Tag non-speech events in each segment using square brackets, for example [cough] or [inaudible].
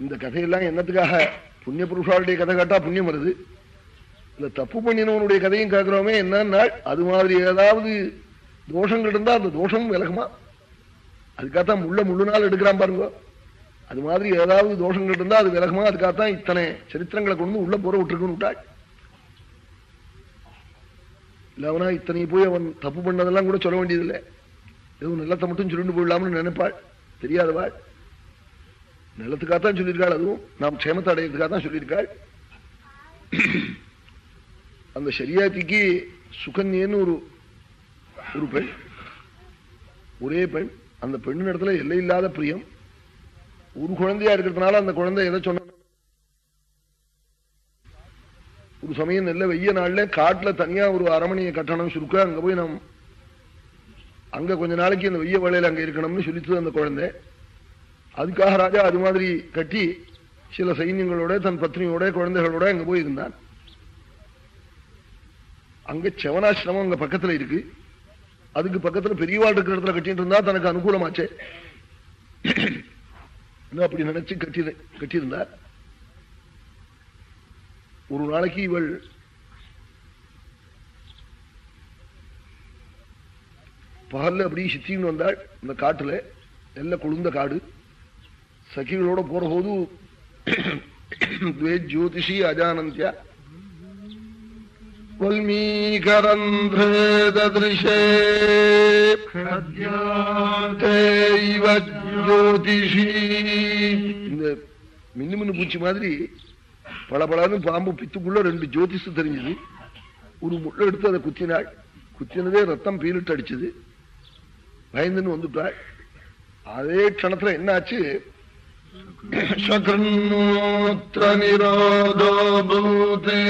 இந்த கதையெல்லாம் என்னத்துக்காக? புண்ணிய புருஷாளுடைய கதை கேட்டா புண்ணியம் வருது. இந்த தப்பு பண்ணினவனுடைய கதையும் கேட்கிறோமே என்னன்னா அது மாதிரி ஏதாவது தோஷங்கள் இருந்தா அந்த தோஷமும் விலகுமா? அதுக்காகத்தான் முள்ள முள்ளு நாள் எடுக்கிறான் பாருங்க. அது மாதிரி ஏதாவது தோஷங்கள் இருந்தா அது விலகுமா? அதுக்காகத்தான் இத்தனை சரித்திரங்களை கொண்டு உள்ள போற விட்டுருக்குன்னு இல்லவனா இத்தனை போய் அவன் தப்பு பண்ணதெல்லாம் கூட சொல்ல வேண்டியதில்லை. எதுவும் நிலத்தை மட்டும் சொல்லிட்டு போயிடலாம்னு நினைப்பாள். தெரியாதவாள். நிலத்துக்காகத்தான் சொல்லியிருக்காள் அதுவும் நாம் க்ஷேமத்தை அடையிறதுக்காக தான் சொல்லியிருக்காள். அந்த சரியாத்திக்கு சுகன்யன்னு ஒரு ஒரு பெண் ஒரே பெண் அந்த பெண்ணின் இடத்துல எல்லை இல்லாத பிரியம். ஒரு குழந்தையா இருக்கிறதுனால அந்த குழந்தை எதை சொன்ன? ஒரு சமயம் நல்ல வெய்ய நாள்ல காட்டுல தனியா ஒரு அரமணியை கட்டணம் சுருக்க அங்க போய் நாம் அங்க கொஞ்ச நாளைக்கு அந்த வெய்ய வேலையில அங்க இருக்கணும்னு சொல்லித்து அந்த குழந்தை. அதுக்காக ராஜா அது மாதிரி கட்டி சில சைன்யங்களோட தன் பத்னியோட குழந்தைகளோட அங்க போயிருந்தான். அங்க செவனாசிரமம் அங்க பக்கத்துல இருக்கு. அதுக்கு பக்கத்துல பெரியவாள் இருக்கிற இடத்துல கட்டிட்டு இருந்தா தனக்கு அனுகூலமாச்சே. அப்படி நினைச்சு கட்டி கட்டியிருந்தார். ஒரு நாளைக்கு இவள் பகல்ல அப்படி சித்தின்னு வந்தாள். இந்த காட்டுல நல்ல குளிர்ந்த காடு. சகிகளோட போற போது ஜோதிஷி அஜானந்தியா வல்மீகரந்திரே ஜோதிஷி இந்த மின்னு மின்னு பூச்சி மாதிரி பளபளன்னு பாம்பு பித்துக்குள்ள ரெண்டு ஜோதிஷு தெரிஞ்சது ஒரு முள்ள எடுத்து அதை குத்தினாள் குத்தினதே ரத்தம் பீலிட்டு அடிச்சது பயந்துன்னு வந்துட்டாள் அதே க்ஷணத்துல என்ன ஆச்சு சகன்னோத்திர நிரோதோ பூதே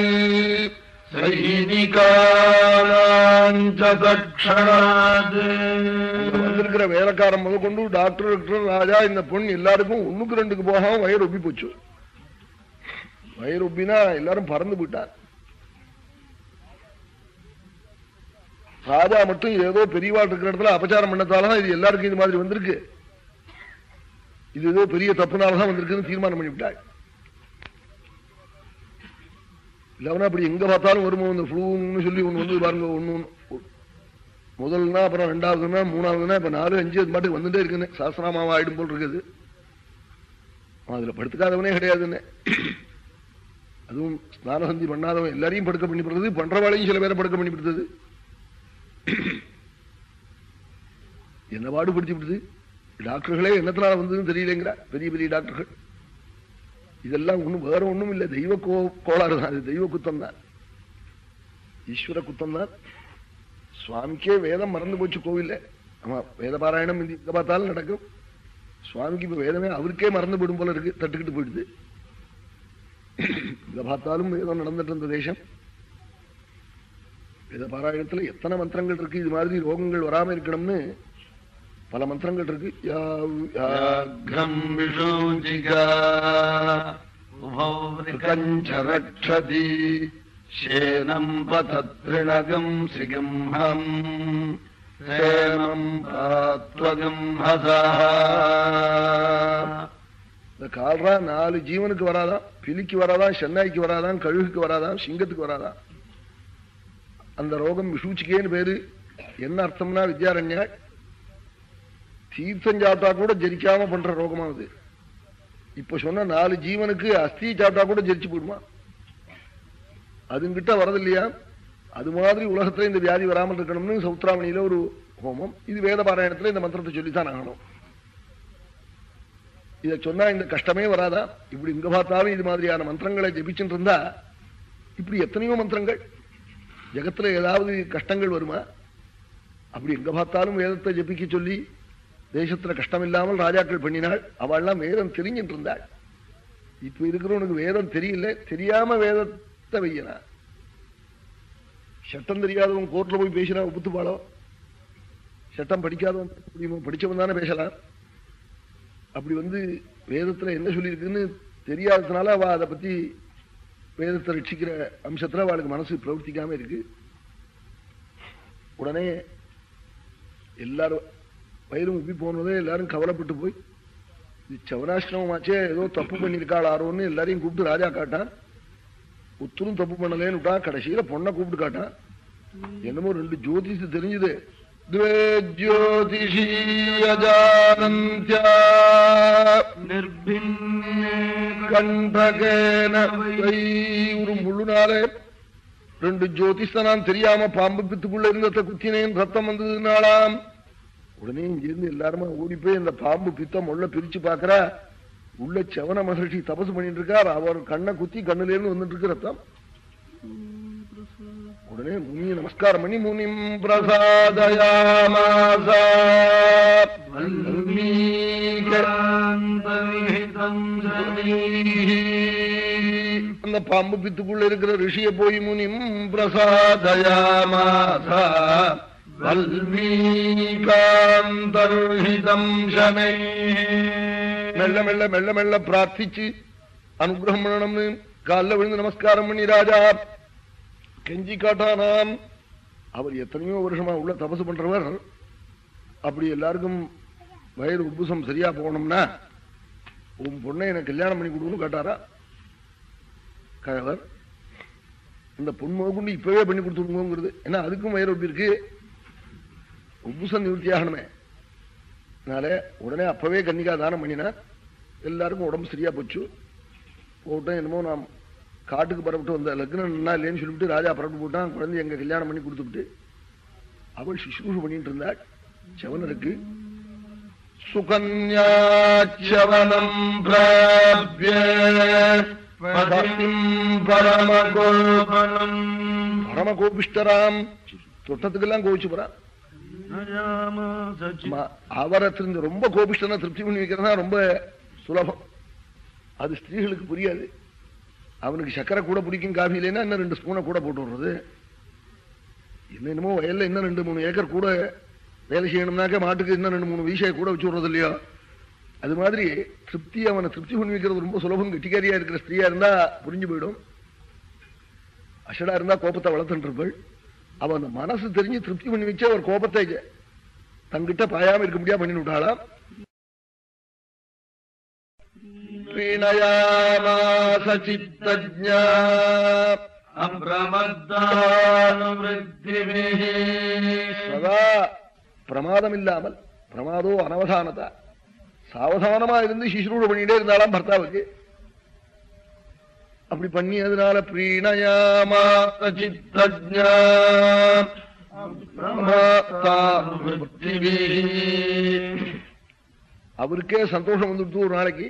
வேலைக்காரன் முதல் கொண்டு டாக்டர் டாக்டர் ராஜா இந்த பொண்ணு எல்லாருக்கும் ஒண்ணுக்கு ரெண்டுக்கு போகாம வயிறு ஒப்பி போச்சு. வயிறு ஒப்பினா எல்லாரும் பறந்து போயிட்டார் ராஜா மட்டும் ஏதோ பெரியவாள் இருக்கிற இடத்துல அபச்சாரம் பண்ணத்தாலதான் இது எல்லாருக்கும் இது மாதிரி வந்திருக்கு. இது ஏதோ பெரிய தப்புனாலதான் வந்திருக்குன்னு தீர்மானம் பண்ணிவிட்டாள் இல்லவனா அப்படி எங்க பார்த்தாலும் வருமோ? இந்த ஃப்ளூன்னு சொல்லி ஒண்ணு வந்து பாருங்க ஒண்ணு முதல்னா அப்புறம் ரெண்டாவதுனா மூணாவதுனா இப்ப நாலு அஞ்சு அது மாட்டுக்கு வந்துட்டே இருக்குன்னு. சாஸ்திராமாவா ஆயிடும் போல் இருக்குது. அதுல படுத்துக்காதவனே கிடையாதுன்னு. அதுவும் ஸ்நானசந்தி பண்ணாதவன் எல்லாரையும் படுக்க பண்ணிவிடுறது பண்றவாளையும் சில பேரை படுக்க பண்ணிவிடுறது என்ன பாடுபடுத்தி விடுது? டாக்டர்களே என்னத்தினால வந்ததுன்னு தெரியலங்கிற? பெரிய பெரிய டாக்டர்கள். இதெல்லாம் ஒன்றும் வேற ஒன்றும் இல்லை. தெய்வ கோ கோளாறு தான் அது தெய்வ குத்தம் தான். ஈஸ்வர குத்தம் தான். சுவாமிக்கே வேதம் மறந்து போச்சு கோவில்ல. ஆமா வேத பாராயணம் எங்க பார்த்தாலும் நடக்கும். சுவாமிக்கு இப்ப வேதமே அவருக்கே மறந்து போடும் போல இருக்கு. தட்டுக்கிட்டு போயிடுது. இதை பார்த்தாலும் வேதம் நடந்துட்டு இருந்த தேசம். வேத பாராயணத்துல எத்தனை மந்திரங்கள் இருக்கு? இது மாதிரி ரோகங்கள் வராம இருக்கணும்னு பல மந்திரங்கள் இருக்கு. ரட்சதி சேனம் பதத்ரிணகம் சிகம்ஹம். சேனம் இந்த கால்ரா நாலு ஜீவனுக்கு வராதான் பிலிக்கு வராதான் சென்னாய்க்கு வராதான் கழுகுக்கு வராதான் சிங்கத்துக்கு வராதான் அந்த ரோகம் விஷூச்சிக்கேன்னு பேரு. என்ன அர்த்தம்னா வித்யாரண்யா? தீர்த்தம் சாப்பிட்டா கூட ஜெரிக்காம பண்ற ரோகமா அது இப்ப சொன்ன நாலு ஜீவனுக்கு அஸ்தி சாப்பிட்டா கூட ஜெரிச்சு போயிடுமா? அதுங்கிட்ட வரது இல்லையா அது மாதிரி உலகத்துல இந்த வியாதி வராமல் இருக்கணும்னு சௌத்ராமணியில ஒரு ஹோமம். இது வேத பாராயணத்துல இந்த மந்திரத்தை சொல்லித்தான் ஆகணும். இதை சொன்னா இந்த கஷ்டமே வராதா? இப்படி இங்க பார்த்தாலும் இது மாதிரியான மந்திரங்களை ஜபிச்சுட்டு இருந்தா இப்படி எத்தனையோ மந்திரங்கள். ஜகத்துல ஏதாவது கஷ்டங்கள் வருமா? அப்படி எங்க பார்த்தாலும் வேதத்தை ஜபிக்க சொல்லி தேசத்துல கஷ்டம் இல்லாமல் ராஜாக்கள் பண்ணினாள் அவள்லாம் வேதம் தெரிஞ்சுட்டு இருந்தாள் இப்ப இருக்கிறவனுக்கு வேதம் தெரியல தெரியாம வேதத்தை வையனா சட்டம் தெரியாதவன் கோர்ட்ல போய் பேசினா ஒப்புத்துப்பாளோ? சட்டம் படிக்காதவன் படிச்சவன் தானே பேசலாம். அப்படி வந்து வேதத்துல என்ன சொல்லியிருக்குன்னு தெரியாததுனால அவ அதை பத்தி வேதத்தை ரட்சிக்கிற அம்சத்துல அவளுக்கு மனசு பிரவர்த்திக்காம இருக்கு. உடனே எல்லாரும் வயலும் உப்பி போனதே எல்லாரும் கவலைப்பட்டு போய் இது சவனாசிரமமாச்சே ஏதோ தப்பு பண்ணியிருக்காள் ஆரோன்னு எல்லாரையும் கூப்பிட்டு ராஜா காட்டான். உத்தரும் தப்பு பண்ணலேன்னு விட்டா கடைசியில பொண்ணை கூப்பிட்டு காட்டான். என்னமோ ரெண்டு ஜோதிஷு தெரிஞ்சுது. ஒரு முழுநாளே ரெண்டு ஜோதிஷ நான் தெரியாம பாம்பு பித்துக்குள்ள இருந்தத குத்தினேன் ரத்தம் வந்ததுனாலாம். உடனே இங்கிருந்து எல்லாருமா ஓடி போய் அந்த பாம்பு பித்தம் உள்ள பிரிச்சு பாக்குறா உள்ள செவன மகர்ஷி தபசு பண்ணிட்டு இருக்கார் அவர் கண்ணை குத்தி கண்ணுல இருந்து வந்துட்டு இருக்கிற ரத்தம் உடனே முனிய நமஸ்காரம் பண்ணி முனிம் பிரசாதயாமாசா அந்த பாம்பு பித்துக்குள்ள இருக்கிற ரிஷிய போய் முனிம் பிரசாதயாமாசா வல்மீகாந்தர்ஹிதம் மெல்ல மெல்ல மெல்ல மெல்ல பிரார்த்திச்சு அனுகிரகம் பண்ணணும்னு காலில் விழுந்து நமஸ்காரம் பண்ணி ராஜா கெஞ்சி காட்டானாம் அவர் எத்தனையோ வருஷமா உள்ள தபசு பண்றவர் அப்படி எல்லாருக்கும் வயிறு உப்புசம் சரியா போகணும்னா உன் பொண்ணை எனக்கு கல்யாணம் பண்ணி கொடுக்கணும் கேட்டாரா கழவர் இந்த பொண்ணு கொண்டு இப்பவே பண்ணி கொடுத்துருங்கிறது ஏன்னா அதுக்கும் வயிறு ஒப்பி இருக்கு உப்புசம் நிவர்த்தி ஆகணுமே. அதனால உடனே அப்பவே கன்னிகா தானம் பண்ணினா எல்லாருக்கும் உடம்பு சரியா போச்சு. போட்டோம் என்னமோ நாம் காட்டுக்கு பரப்பிட்டு வந்த லக்னம் என்ன இல்லைன்னு சொல்லிவிட்டு ராஜா பரப்பிட்டு போட்டான். குழந்தை எங்க கல்யாணம் பண்ணி கொடுத்துட்டு அவள் சுஷ்ரூஷ பண்ணிட்டு இருந்தாள். செவனருக்கு சுகன்யாச்சவனம் பிராபிய பரம கோபிஷ்டராம் தொட்டத்துக்கெல்லாம் கோவிச்சு போறான் அவரை ரொம்ப கோபிஷ்டனா திருப்தி பண்ணி வைக்கிறதா ரொம்ப சுலபம். அது ஸ்திரீகளுக்கு புரியாது. அவனுக்கு சக்கரை கூட பிடிக்கும் காஃபி இல்லைன்னா இன்னும் ரெண்டு ஸ்பூனை கூட போட்டு விடுறது. என்னென்னமோ வயல்ல இன்னும் ரெண்டு மூணு ஏக்கர் கூட வேலை செய்யணும்னாக்க மாட்டுக்கு இன்னும் ரெண்டு மூணு வீசையை கூட வச்சு விடுறது இல்லையோ? அது மாதிரி திருப்தி அவனை திருப்தி பண்ணி வைக்கிறது ரொம்ப சுலபம். கெட்டிக்காரியா இருக்கிற ஸ்திரீயா இருந்தா புரிஞ்சு போயிடும். அஷடா இருந்தா கோபத்தை வளர்த்துருப்பாள் அவன் மனசு தெரிஞ்சு திருப்தி பண்ணி வச்சு அவர் கோபத்தை தங்கிட்ட பாயாம இருக்க முடியாது பண்ணி விட்டாளாம் பிணயாமாசித்தா சதா பிரமாதம் இல்லாமல் பிரமாதோ அனவதானதா. சாவதானமா இருந்து சிசுரூட பண்ணிட்டே இருந்தாலாம் பர்த்தாவுக்கு. அப்படி பண்ணி அதனால பிரீணயாமாச சித்தஜா அவருக்கே சந்தோஷம் வந்துடுத்து ஒரு நாளைக்கு.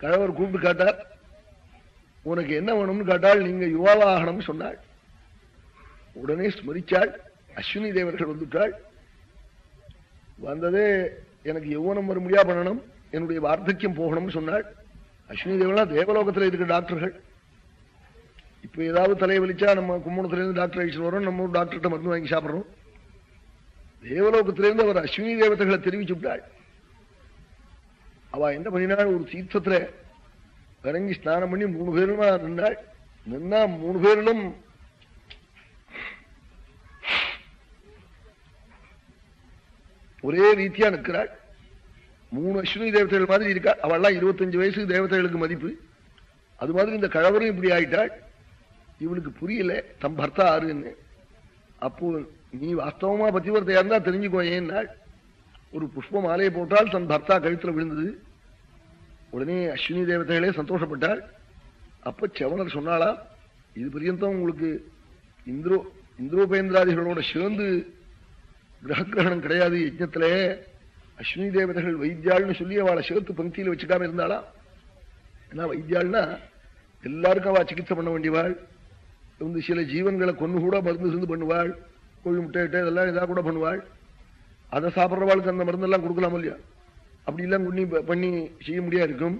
கழவர் கூப்பிட்டு கேட்டார் உனக்கு என்ன வேணும்னு கேட்டால் நீங்க யுவாவாகணும் சொன்னாள். உடனே ஸ்மரிச்சாள் அஸ்வினி தேவர்கள் வந்துட்டாள். வந்ததே எனக்கு யௌவனம் வரும்படியா பண்ணணும் என்னுடைய வார்த்தக்கியம் போகணும்னு சொன்னாள். அஸ்வினி தேவனா தேவலோகத்தில் இருக்கிற டாக்டர்கள். இப்ப ஏதாவது தலையை வலிச்சா நம்ம கும்பகோணத்திலிருந்து டாக்டர் அழிச்சு வரோம் நம்ம டாக்டர்கிட்ட மருந்து வாங்கி சாப்பிடுறோம். தேவலோகத்திலேருந்து அவர் அஸ்வினி தேவதைகளை தெரிவிச்சு விட்டாள். என்ன பண்ணினாள்? ஒரு தீர்த்தத்தில் இறங்கி ஸ்நானம் பண்ணி மூணு பேருமா நின்றாள். நின்னா மூணு பேரிலும் ஒரே ரீதியா நிற்கிறாள். மூணு அஸ்வினி தேவதைகள் மாதிரி இருக்கா? அவள்லாம் இருபத்தஞ்சு வயசு தேவதைகளுக்கு மதிப்பு. அது மாதிரி இந்த கழவரும் இப்படி ஆயிட்டாள். இவளுக்கு புரியல. தம் பர்த்தா ஆறுன்னு அப்போ நீ வாஸ்தவமா பத்திவர்த்தையா இருந்தா தெரிஞ்சுக்கோ ஏன்னாள். ஒரு புஷ்ப மாலையை போட்டால் தன் பர்த்தா கழுத்துல விழுந்தது. உடனே அஸ்வினி தேவதைகளே சந்தோஷப்பட்டாள். அப்ப செவனர் சொன்னாளா இது பரியந்தம் உங்களுக்கு இந்திரோ இந்திரோபேந்திராதிகளோட சேர்ந்து கிரகக்கிரகணம் கிடையாது யஜ்னத்துல அஸ்வினி தேவதைகள் வைத்தியாள்னு சொல்லி அவளை சேர்த்து பங்கியில வச்சுக்காம இருந்தாளா? ஏன்னா வைத்தியாள்னா எல்லாருக்கும் அவள் சிகிச்சை பண்ண வேண்டியவாள். வந்து சில ஜீவன்களை கொண்டு கூட மருந்து சிந்து பண்ணுவாள். கோழி முட்டை விட்டு இதெல்லாம் இதாக கூட பண்ணுவாள். அதை சாப்பிட்றவாளுக்கு அந்த மருந்தெல்லாம் கொடுக்கலாம் இல்லையா? அப்படி எல்லாம் குண்ணி பண்ணி செய்ய முடியா இருக்கும்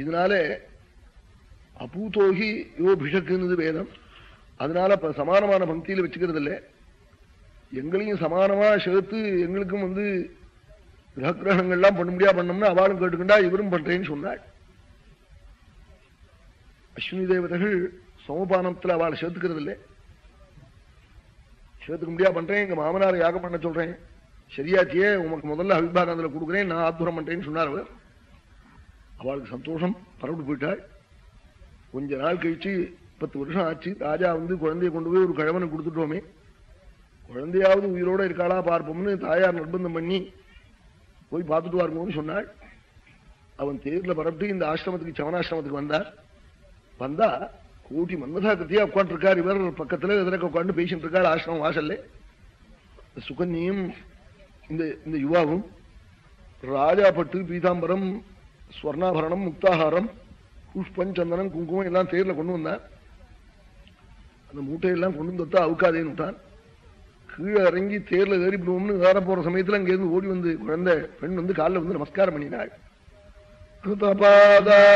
இதனால அபூதோகி யோ பிஷக்குன்னு வேதம். அதனால இப்போ சமானமான பங்கியில் வச்சுக்கிறது இல்லை எங்களையும் சமானமாக சேர்த்து எங்களுக்கும் வந்து கிரகக்கிரகங்கள்லாம் பண்ண முடியா பண்ணோம்னா அவளும் கேட்டுக்கண்டா இவரும் பண்றேன்னு சொன்னாள். அஸ்வினி தேவதைகள் சமபானத்தில் அவளை சேர்த்துக்கிறது இல்லை சேர்த்துக்க முடியா பண்றேன் எங்க மாமனார் யாகம் பண்ண சொல்றேன். சரியாச்சியே உமக்கு முதல்ல அபிபாகம் அதுல கொடுக்குறேன் நான் ஆத்துரம் பண்றேன்னு சொன்னார் அவர். அவளுக்கு சந்தோஷம் பரவிட்டு போயிட்டாள். கொஞ்ச நாள் கழிச்சு பத்து வருஷம் ஆச்சு ராஜா வந்து குழந்தைய கொண்டு போய் ஒரு கிழவனை கொடுத்துட்டோமே. குழந்தையாவது உயிரோட இருக்காளா பார்ப்போம்னு தாயார் நிர்பந்தம் பண்ணி போய் பார்த்துட்டு வாருங்கன்னு சொன்னாள். அவன் தேர்ல பரப்பிட்டு இந்த ஆசிரமத்துக்கு சவனாசிரமத்துக்கு வந்தார். வந்தா கூட்டி மன்மதா கத்தியா உட்காந்துருக்கார் இவர் பக்கத்துல எதிரக்க உட்காந்து பேசிட்டு இருக்காள் ஆசிரமம் வாசல்ல. சுகன்யும் இந்த இந்த யுவாவும் ராஜா பட்டு பீதாம்பரம் ஸ்வர்ணாபரணம் முக்தாகாரம் புஷ்பம் சந்தனம் குங்குமம் எல்லாம் தேர்ல கொண்டு வந்தார். அந்த மூட்டையெல்லாம் கொண்டு வந்து அவுக்காதேன்னு விட்டான். கீழே இறங்கி தேர்ல ஏறி விடுவோம்னு ஏற போற சமயத்துல அங்கேருந்து ஓடி வந்து குழந்தை பெண் வந்து காலில் வந்து நமஸ்காரம் பண்ணினாள். கிருதபாதாபிவந்தனாம்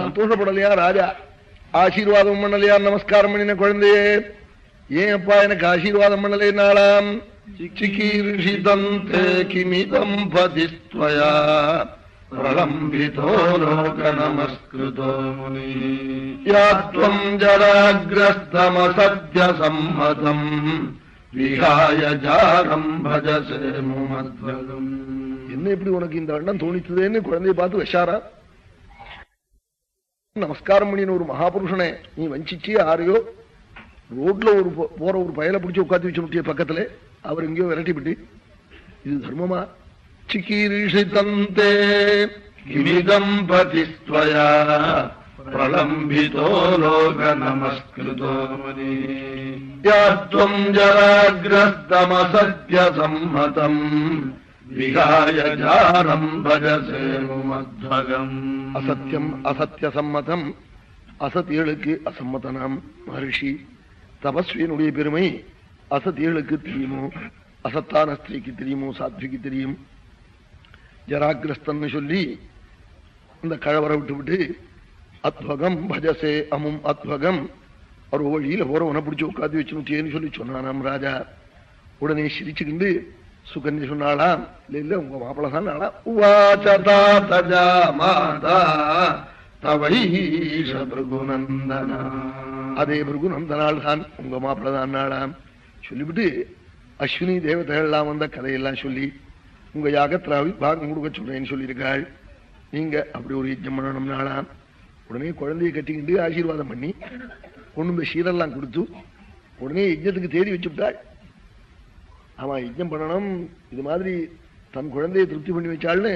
சந்தோஷப்படலையா ராஜா? ஆசீர்வாதம் பண்ணலையா? நமஸ்காரம் பண்ணின குழந்தையே. ஏன் அப்பா எனக்கு ஆசீர்வாதம் பண்ணலை நாளாம் ते किमिदम् पतिस्त्वया प्रलम्बितो लोकनमस्कृतो मुनिः या त्वम् जराग्रस्तमसद्यसम्मतम् विहाय जारम् भजसे मुमध्वगम् என்ன இப்படி உனக்கு இந்த எண்ணம் தோணித்ததுன்னு குழந்தைய பார்த்து விஷாரா நமஸ்காரம் பண்ணின ஒரு மகாபுருஷனை நீ வஞ்சிச்சு யாரையோ ரோட்ல ஒரு போ- போற ஒரு பயலை பிடிச்சி உட்காந்து வச்சு முட்டிய பக்கத்துல அவர் எங்கேயோ விரட்டிவிட்டு இது தர்மமா चिकीर्षितम् ते किमिदम् पतिस्त्वया प्रलम्बितो लोकनमस्कृतो मुनिः या त्वम् जराग्रस्तमसत्यसम्मतम् विहाय जारम् भजसे मुमध्वगम् அசத்தியம் அசத்திய சம்மதம் அசத்தியலுக்கு அசம்மதனாம் மகர்ஷி தபஸ்வியனுடைய பெருமை அசத்திகளுக்கு தெரியுமோ அசத்தான ஸ்திரீக்கு தெரியுமோ சாத்விக்கு தெரியும் ஜராகிரஸ்தன்னு சொல்லி அந்த கழவரை விட்டு விட்டு அத்வகம் பஜசே அமும் அத்வகம் அவர் வழியில போறவனை பிடிச்சி உட்காந்து வச்சு நூத்தியேன்னு சொல்லி சொன்னானாம் ராஜா உடனே சிரிச்சுக்கிண்டு சுகன்யா சொன்னாளாம் இல்ல இல்ல உங்க மாப்பிள்ள தான் நாளா உவாச்சதா தஜா மாதா தவை பிரகுநந்தனா அதே பிரகுநந்தனால் தான் உங்க மாப்பிள்ள தான் நாளாம் சொல்லிவிட்டு அஸ்வினி தேவதைகள்லாம் வந்த கதையெல்லாம் சொல்லி உங்க யாகத்ராவி பாகம் கொடுக்க சொல்றேன்னு சொல்லியிருக்காள். நீங்க அப்படி ஒரு யஜ்ஞம் பண்ணணும்னாலாம் உடனே குழந்தையை கட்டிக்கிட்டு ஆசீர்வாதம் பண்ணி கொண்டு போய் சீரெல்லாம் கொடுத்து உடனே யஜ்ஞத்துக்கு தேடி வச்சுவிட்டாள். ஆமா யஜ்ஞம் பண்ணணும் இது மாதிரி தன் குழந்தையை திருப்தி பண்ணி வச்சாள்னு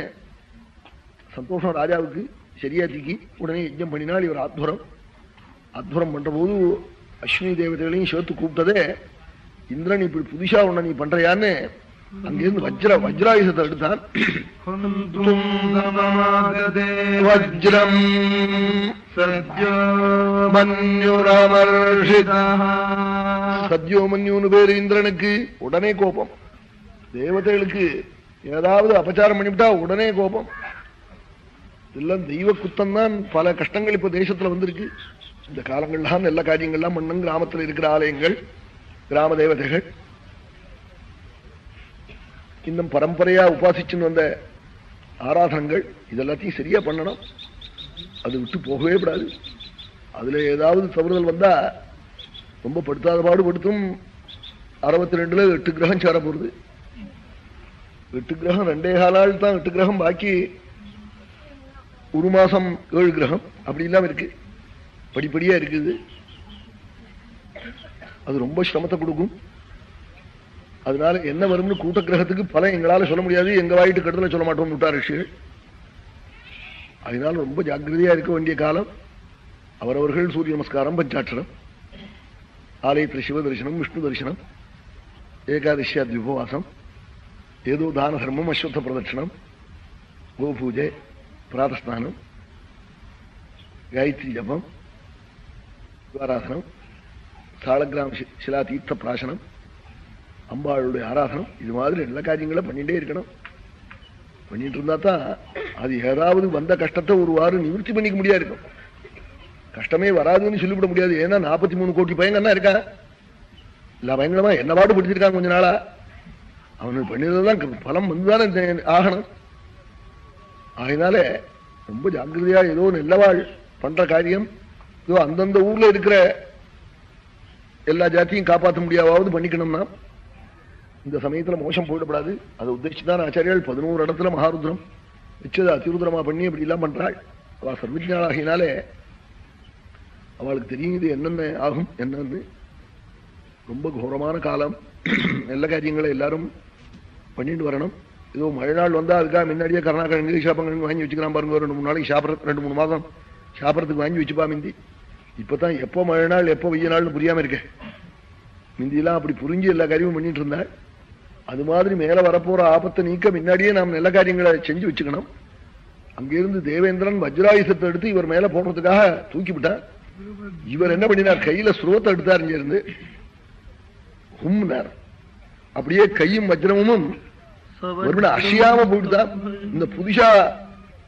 சந்தோஷம் ராஜாவுக்கு சரியா திக்கி உடனே யஜ்ஞம் பண்ணினால் இவர் ஆத்வரம். அத்வரம் பண்ற போது அஸ்வினி தேவதைகளையும் சேர்த்து கூப்பிட்டதே இந்திரன் இப்படி புதுசா ஒண்ணு நீ பண்றியான்னு அங்கிருந்து வஜ்ர வஜ்ராயுதத்தை எடுத்தான். வஜ்ரம். சத்யோமன்யூன்னு பேரு இந்திரனுக்கு உடனே கோபம். தேவதைகளுக்கு ஏதாவது அபச்சாரம் பண்ணிவிட்டா உடனே கோபம். இதெல்லாம் தெய்வ குத்தம் தான் பல கஷ்டங்கள் இப்ப தேசத்துல வந்திருக்கு. இந்த காலங்கள்லாம் நல்ல காரியங்கள்லாம் மண்ணும் கிராமத்துல இருக்கிற ஆலயங்கள். கிராம தேவதைகள் இன்னும் பரம்பரையா உபாசிச்சுன்னு வந்த ஆராதனங்கள் இதெல்லாத்தையும் சரியா பண்ணணும். அது விட்டு போகவே கூடாது. அதுல ஏதாவது தவறுதல் வந்தா ரொம்ப படுத்தாத பாடு படுத்தும். அறுபத்தி ரெண்டுல எட்டு கிரகம் சேர போறது எட்டு கிரகம் ரெண்டே காலால் தான் எட்டு கிரகம் பாக்கி ஒரு மாசம் ஏழு கிரகம். அப்படி இல்லாம இருக்கு. படிப்படியா இருக்குது. அது ரொம்ப சிரமத்தை கொடுக்கும். அதனால என்ன வரும்னு கூட்ட கிரகத்துக்கு பல எங்களால சொல்ல முடியாது. எங்க வாயிட்டு கடுதல சொல்ல மாட்டோம் விட்டார் ரிஷிகள். அதனால ரொம்ப ஜாக்கிரதையா இருக்க வேண்டிய காலம். அவரவர்கள் சூரிய நமஸ்காரம் பஞ்சாட்சரம். ஆலயத்தில் சிவ தரிசனம் விஷ்ணு தரிசனம் ஏகாதசி உபவாசம் ஏதோ தான தர்மம் அஸ்வத்த பிரதட்சணம் கோபூஜை பிராதஸ்தானம் காயத்ரி ஜபம் துவாராசனம் சாலக்கிராம சிலா தீர்த்த பிராசனம் அம்பாளுடைய ஆராதனம் இது மாதிரி எல்லா காரியங்களும் பண்ணிட்டே இருக்கணும். பண்ணிட்டு இருந்தா தான் அது ஏதாவது வந்த கஷ்டத்தை ஒரு வாரம் நிவர்த்தி பண்ணிக்க முடியாது இருக்கும். கஷ்டமே வராதுன்னு சொல்லிவிட முடியாது. ஏன்னா நாற்பத்தி மூணு கோடி பையங்கன்னா இருக்கான். இல்ல பயங்கரமா என்ன பாடு பிடிச்சிருக்கான் கொஞ்ச நாளா? அவனுக்கு பண்ணினதுதான் பலம் வந்துதானே ஆகணும். அதனால ரொம்ப ஜாக்கிரதையா ஏதோ நல்லவாள் பண்ற காரியம். ஏதோ அந்தந்த ஊர்ல இருக்கிற எல்லா ஜாத்தியும் காப்பாற்ற முடியாவது பண்ணிக்கணும்னா இந்த சமயத்துல மோசம் போயிடப்படாது. அதை உத்தேசிச்சுதான் ஆச்சாரியால் பதினோரு இடத்துல மகாருத்ரம். வச்சது அதிருத்ரமா பண்ணி அப்படி எல்லாம் பண்றாள். அவ சர்வஜாளாகினாலே அவளுக்கு தெரியுது என்னென்ன ஆகும் என்னன்னு ரொம்ப கோரமான காலம். நல்ல காரியங்களை எல்லாரும் பண்ணிட்டு வரணும். ஏதோ மழை நாள் வந்தா அதுக்காக முன்னாடியே கர்நாடகா ஷாப்பங்க வாங்கி வச்சுக்கிறான் பாருங்க. ரெண்டு மூணு நாளைக்கு சாப்பிட்ற ரெண்டு மூணு மாதம் சாப்பிட்றதுக்கு வாங்கி வச்சுப்பா மிந்தி. இப்பதான் எப்போ மழை நாள் எப்போ வெய்ய நாள்னு புரியாம இருக்க மிந்தியெல்லாம் அப்படி புரிஞ்சு எல்லா காரியமும் பண்ணிட்டு இருந்தாள். அது மாதிரி மேல வரப்போற ஆபத்தை நீக்க முன்னாடியே நாம் நல்ல காரியங்களை செஞ்சு வச்சுக்கணும். அங்கிருந்து தேவேந்திரன் வஜ்ராயுசத்தை எடுத்து இவர் மேல போடுறதுக்காக தூக்கி விட்டார். இவர் என்ன பண்ணினார்? கையில ஸ்ரோத்தை எடுத்தார் இங்கிருந்து ஹும்னார் அப்படியே கையும் வஜ்ரமும் அசியாம அசையாம போயிட்டுதான் இந்த புதுசா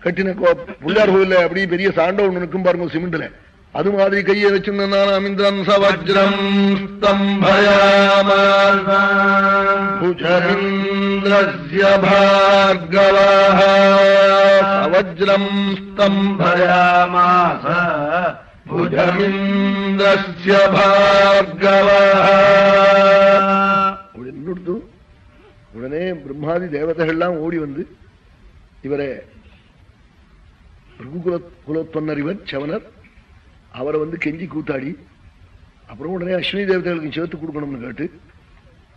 கட்டின கோ- பிள்ளையார் கோயில்ல அப்படியே பெரிய சாண்ட ஒண்ணு நிற்கும் பாருங்க சிமெண்ட்ல. அது மாதிரி கையை வச்சிருந்தான் அமிந்திரன் சவஜ்ரம் ஸ்தம்பயாமல் புஜரிந்திரஸ்ய ஸ்தம்பயாமாச புஜமிந்திரஸ்ய பார்கவः உடனே பிரம்மாதி தேவதைகள்லாம் ஓடி வந்து இவரே ரகுகுல குலத்தொன்னர் இவர் செவனர் அவரை வந்து கெஞ்சி கூத்தாடி அப்புறம் உடனே அஸ்வினி தேவதைகளுக்கு சேர்த்து கொடுக்கணும்னு கேட்டு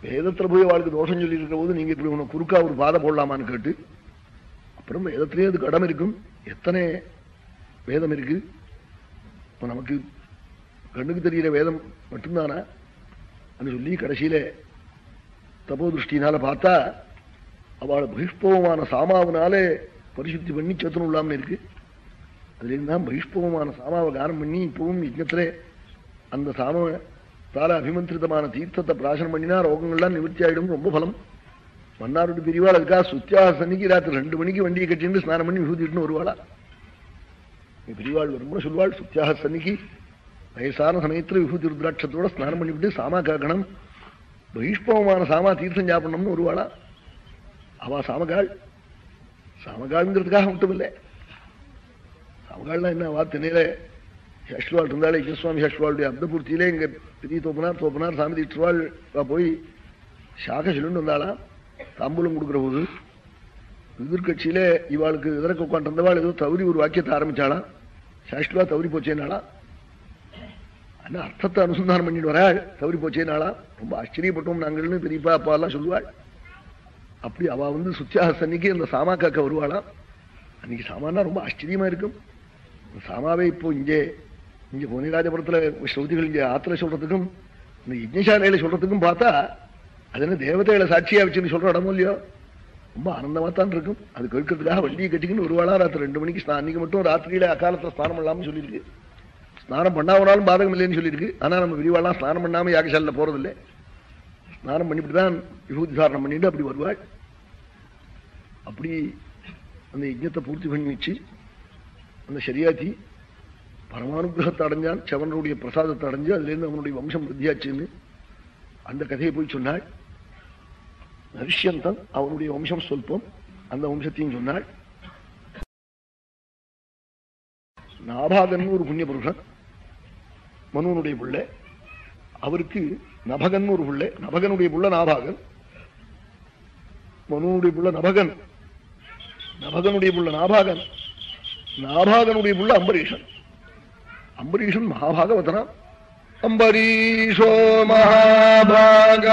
வேதத்தில் போய் அவளுக்கு தோஷம் சொல்லி இருக்கிற போது நீங்க இப்படி உனக்கு குறுக்கா ஒரு பாதை போடலாமான்னு கேட்டு அப்புறம் வேதத்திலேயே அது கடம் இருக்கும். எத்தனை வேதம் இருக்கு? இப்போ நமக்கு கண்ணுக்கு தெரிகிற வேதம் மட்டும்தானா? சொல்லி கடைசியில தபோ திருஷ்டினால பார்த்தா அவளை பகிஷ்பவமான சாமாவினாலே பரிசுத்தி பண்ணி சேத்தனுள்ளாம்னு இருக்குது அதுலேருந்து இருந்தான் பகிஷ்பவமான சாமாவை கானம் பண்ணி இப்பவும் யஜ்ஞத்திலே அந்த சாமாவை தால அபிமந்திரிதமான தீர்த்தத்தை பிராசனம் பண்ணினா ரோகங்கள்லாம் நிவர்த்தி ஆகிடும் ரொம்ப பலம். மன்னாருடைய பிரிவாள் அதுக்காக சுத்தியாசனிக்கு ராத்திரி ரெண்டு மணிக்கு வண்டியை கட்டிட்டு ஸ்நானம் பண்ணி விபூதிட்டுன்னு வருவாளா? பிரிவாள் வரும்போது சொல்வாள் சுத்தியாசனிக்கு வயசான சமயத்தில் விபூதி ருத்ராட்சத்தோட ஸ்நானம் பண்ணிவிட்டு சாமா காக்கணும். பகிஷ்பவமான சாமா தீர்த்தம் சாப்பிடணும்னு வருவாளா? அவா சாமகாள் சாமகாள்ங்கிறதுக்காக மட்டும் இல்லை சாமகாள்னா என்ன வா திணையில இருந்தாலே கிருஷ்ணாமி ஷஷ்வாளுடைய அப்தபூர்த்தியிலே இங்க பெரிய தோப்பனார் தோப்பனார் சாமி திட்டுவாள் போய் சாக சொல்லிட்டு வந்தாளா? தாம்பூலம் கொடுக்குற போது எதிர்கட்சியில இவாளுக்கு எதிர்க்க உட்காந்துருந்தவாள் ஏதோ தவறி ஒரு வாக்கியத்தை ஆரம்பிச்சாளாம் சாஷ்டுவா தவறி போச்சேனாளா? ஆனா அர்த்தத்தை அனுசந்தானம் பண்ணிட்டு வராள் தவறி போச்சேனாளா? ரொம்ப ஆச்சரியப்பட்டோம் நாங்கள்னு பெரியப்பா அப்பா எல்லாம் சொல்லுவாள். அப்படி அவ வந்து சுத்தியாசனிக்கு அந்த சாமா காக்க வருவாளாம். அன்னைக்கு சாமான்னா ரொம்ப ஆச்சரியமா இருக்கும். சாமாவே இப்போ இங்கே இங்கே கோனிராஜபுரத்தில் ஸ்ருதிகள் இங்கே ஆத்திர சொல்றதுக்கும் இந்த யஜ்ஞசாலையில சொல்றதுக்கும் பார்த்தா அது என்ன தேவதைகளை சாட்சியா வச்சுன்னு சொல்ற இடமும் இல்லையோ ரொம்ப ஆனந்தமாக தான் இருக்கும் அது கேட்கறதுக்காக வண்டியை கட்டிக்கின்னு ஒரு வேளா ராத்திரி ரெண்டு மணிக்கு ஸ்நா- அன்னைக்கு மட்டும் ராத்திரியில அக்காலத்தில் ஸ்நானம் பண்ணலாம்னு சொல்லியிருக்கு ஸ்நானம் பண்ணாமனாலும் பாதகம் இல்லைன்னு சொல்லியிருக்கு ஆனா நம்ம விரிவாலாம் ஸ்நானம் பண்ணாம யாகசாலையில போறதில்லை ஸ்நானம் பண்ணிவிட்டு தான் விபூதி சாரணம் பண்ணிட்டு அப்படி வருவாள் அப்படி அந்த யஜ்ஞத்தை பூர்த்தி பண்ணி வச்சு அந்த சரியாத்தி பரமானுகிரகத்தை அடைஞ்சான் செவனுடைய பிரசாதத்தை அடைஞ்சு அதுலேருந்து அவனுடைய வம்சம் விருத்தியாச்சுன்னு அந்த கதையை போய் சொன்னாள். நரிஷ்யந்தன் அவனுடைய வம்சம் சொல்பம் அந்த வம்சத்தையும் சொன்னாள். நாபாகன் ஒரு புண்ணிய புருஷன் மனுவனுடைய பிள்ளை. அவருக்கு நபகன் ஒரு பிள்ளை நபகனுடைய புள்ள நாபாகன். மனுவனுடைய புள்ள நபகன் நபகனுடைய புள்ள நாபாகன். நாபாகனுடைய புள்ள அம்பரீஷன் அம்பரீஷன் மகாபாகவதனா அம்பரீஷோ மகாபாக